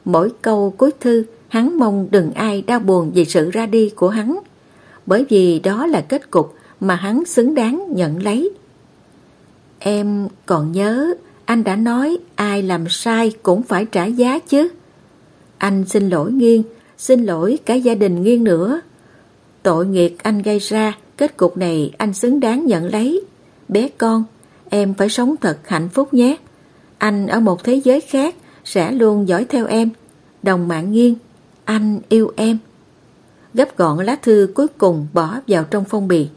Mỗi câu cuối thư, hắn mong đừng ai đau buồn vì sự ra đi của hắn, bởi vì đó là kết cục mà hắn xứng đáng nhận lấy. Em còn nhớ anh đã nói ai làm sai cũng phải trả giá chứ. Anh xin lỗi Nghiên, xin lỗi cả gia đình Nghiên nữa. Tội nghiệp anh gây ra, kết cục này anh xứng đáng nhận lấy. Bé con, em phải sống thật hạnh phúc nhé. Anh ở một thế giới khác sẽ luôn dõi theo em. Đồng mạng Nghiên, anh yêu em. Gấp gọn lá thư cuối cùng bỏ vào trong phong bì.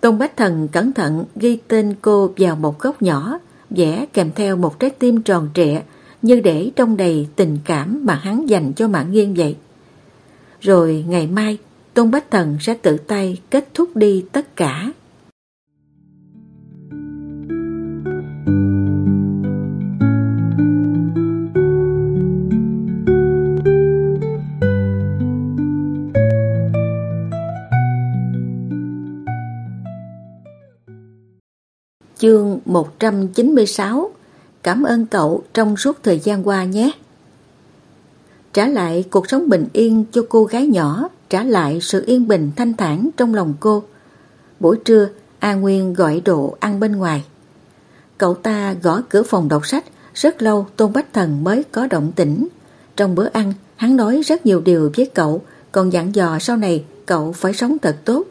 Tôn Bách Thần cẩn thận ghi tên cô vào một góc nhỏ, vẽ kèm theo một trái tim tròn trịa như để trong đầy tình cảm mà hắn dành cho mạng nghiêng vậy. Rồi ngày mai, Tôn Bách Thần sẽ tự tay kết thúc đi tất cả. Chương 196 Cảm ơn cậu trong suốt thời gian qua nhé. Trả lại cuộc sống bình yên cho cô gái nhỏ, trả lại sự yên bình thanh thản trong lòng cô. Buổi trưa, A Nguyên gọi đồ ăn bên ngoài. Cậu ta gõ cửa phòng đọc sách, rất lâu Tôn Bách Thần mới có động tĩnh. Trong bữa ăn, hắn nói rất nhiều điều với cậu, còn dặn dò sau này cậu phải sống thật tốt.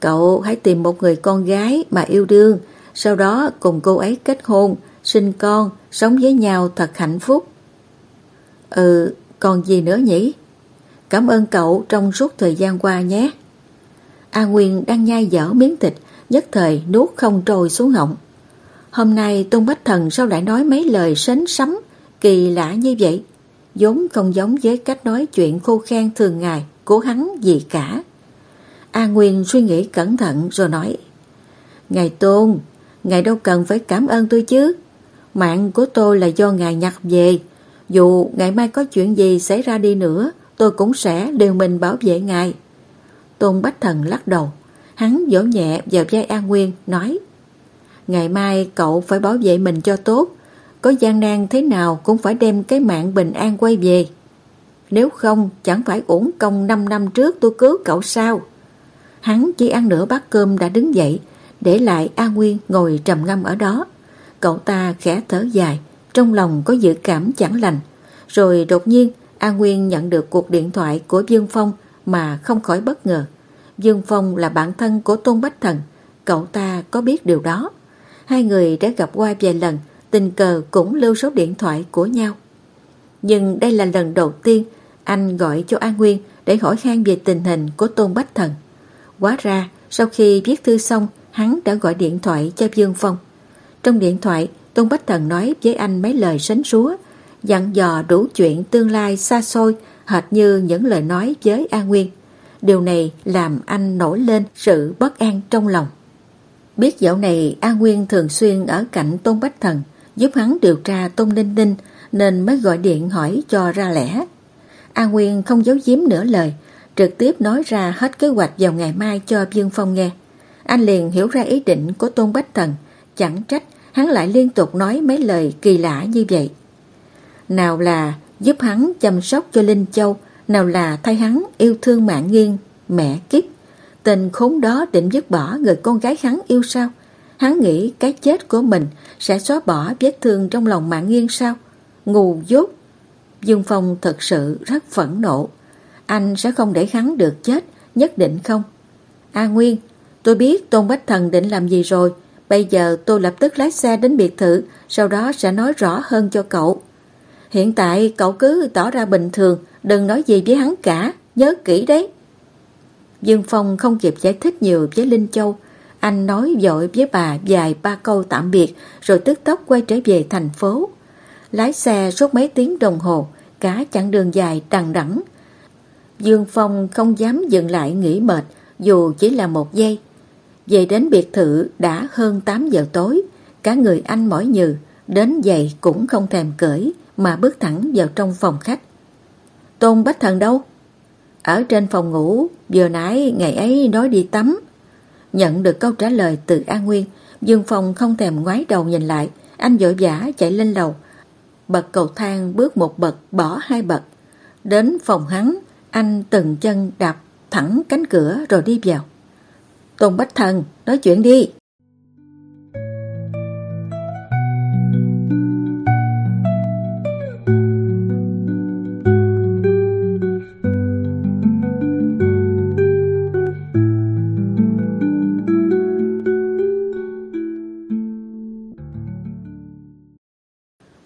Cậu hãy tìm một người con gái mà yêu đương, sau đó cùng cô ấy kết hôn, sinh con, sống với nhau thật hạnh phúc. Ừ, còn gì nữa nhỉ? Cảm ơn cậu trong suốt thời gian qua nhé. A Nguyên đang nhai dở miếng thịt, nhất thời nuốt không trôi xuống họng. Hôm nay Tôn Bách Thần sao lại nói mấy lời sến sấm, kỳ lạ như vậy? vốn không giống với cách nói chuyện khô khan thường ngày của hắn gì cả. A Nguyên suy nghĩ cẩn thận rồi nói Ngài Tôn, Ngài đâu cần phải cảm ơn tôi chứ. Mạng của tôi là do Ngài nhặt về. Dù ngày mai có chuyện gì xảy ra đi nữa, tôi cũng sẽ đều mình bảo vệ Ngài. Tôn Bách Thần lắc đầu. Hắn vỗ nhẹ vào vai An Nguyên, nói Ngày mai cậu phải bảo vệ mình cho tốt. Có gian nan thế nào cũng phải đem cái mạng bình an quay về. Nếu không, chẳng phải uổng công 5 năm trước tôi cứu cậu sao? Hắn chỉ ăn nửa bát cơm đã đứng dậy, để lại A Nguyên ngồi trầm ngâm ở đó. Cậu ta khẽ thở dài, trong lòng có dự cảm chẳng lành. Rồi đột nhiên, A Nguyên nhận được cuộc điện thoại của Dương Phong mà không khỏi bất ngờ. Dương Phong là bạn thân của Tôn Bách Thần, cậu ta có biết điều đó. Hai người đã gặp qua vài lần, tình cờ cũng lưu số điện thoại của nhau. Nhưng đây là lần đầu tiên anh gọi cho a Nguyên để hỏi han về tình hình của Tôn Bách Thần. Quá ra, sau khi viết thư xong, hắn đã gọi điện thoại cho Dương Phong. Trong điện thoại, Tôn Bách Thần nói với anh mấy lời sánh súa, dặn dò đủ chuyện tương lai xa xôi, hệt như những lời nói với An Nguyên. Điều này làm anh nổi lên sự bất an trong lòng. Biết dạo này An Nguyên thường xuyên ở cạnh Tôn Bách Thần, giúp hắn điều tra Tôn Ninh Ninh, nên mới gọi điện hỏi cho ra lẽ. An Nguyên không giấu giếm nửa lời, trực tiếp nói ra hết kế hoạch vào ngày mai cho Dương Phong nghe. Anh liền hiểu ra ý định của Tôn Bách Thần, chẳng trách hắn lại liên tục nói mấy lời kỳ lạ như vậy. Nào là giúp hắn chăm sóc cho Linh Châu, nào là thay hắn yêu thương mạng nghiêng, mẹ kiếp. Tình khốn đó định dứt bỏ người con gái hắn yêu sao? Hắn nghĩ cái chết của mình sẽ xóa bỏ vết thương trong lòng mạng nghiêng sao? Ngu dốt! Dương Phong thật sự rất phẫn nộ. Anh sẽ không để hắn được chết, nhất định không? A Nguyên, tôi biết Tôn Bách Thần định làm gì rồi. Bây giờ tôi lập tức lái xe đến biệt thự, sau đó sẽ nói rõ hơn cho cậu. Hiện tại cậu cứ tỏ ra bình thường, đừng nói gì với hắn cả, nhớ kỹ đấy. Dương Phong không kịp giải thích nhiều với Linh Châu. Anh nói dội với bà vài ba câu tạm biệt rồi tức tốc quay trở về thành phố. Lái xe suốt mấy tiếng đồng hồ, cả chặng đường dài đằng đẵng. Dương Phong không dám dừng lại nghỉ mệt dù chỉ là một giây. Về đến biệt thự đã hơn 8 giờ tối, cả người anh mỏi nhừ, đến giày cũng không thèm cởi mà bước thẳng vào trong phòng khách. Tôn Bách Thần đâu? Ở trên phòng ngủ, vừa nãy ngày ấy nói đi tắm. Nhận được câu trả lời từ An Nguyên, Dương Phong không thèm ngoái đầu nhìn lại, anh vội vã chạy lên lầu. Bật cầu thang bước một bậc, bỏ hai bậc. Đến phòng hắn, anh từng chân đạp thẳng cánh cửa rồi đi vào. Tôn Bách Thần, nói chuyện đi.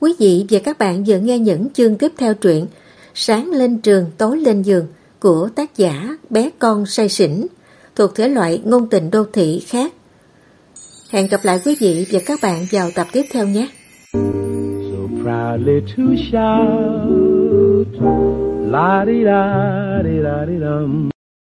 Quý vị và các bạn vừa nghe những chương tiếp theo truyện Sáng lên trường, tối lên giường của tác giả Bé Con Say Sỉnh thuộc thể loại ngôn tình đô thị khác. Hẹn gặp lại quý vị và các bạn vào tập tiếp theo nhé. So proudly to shout, la di da di da di dum.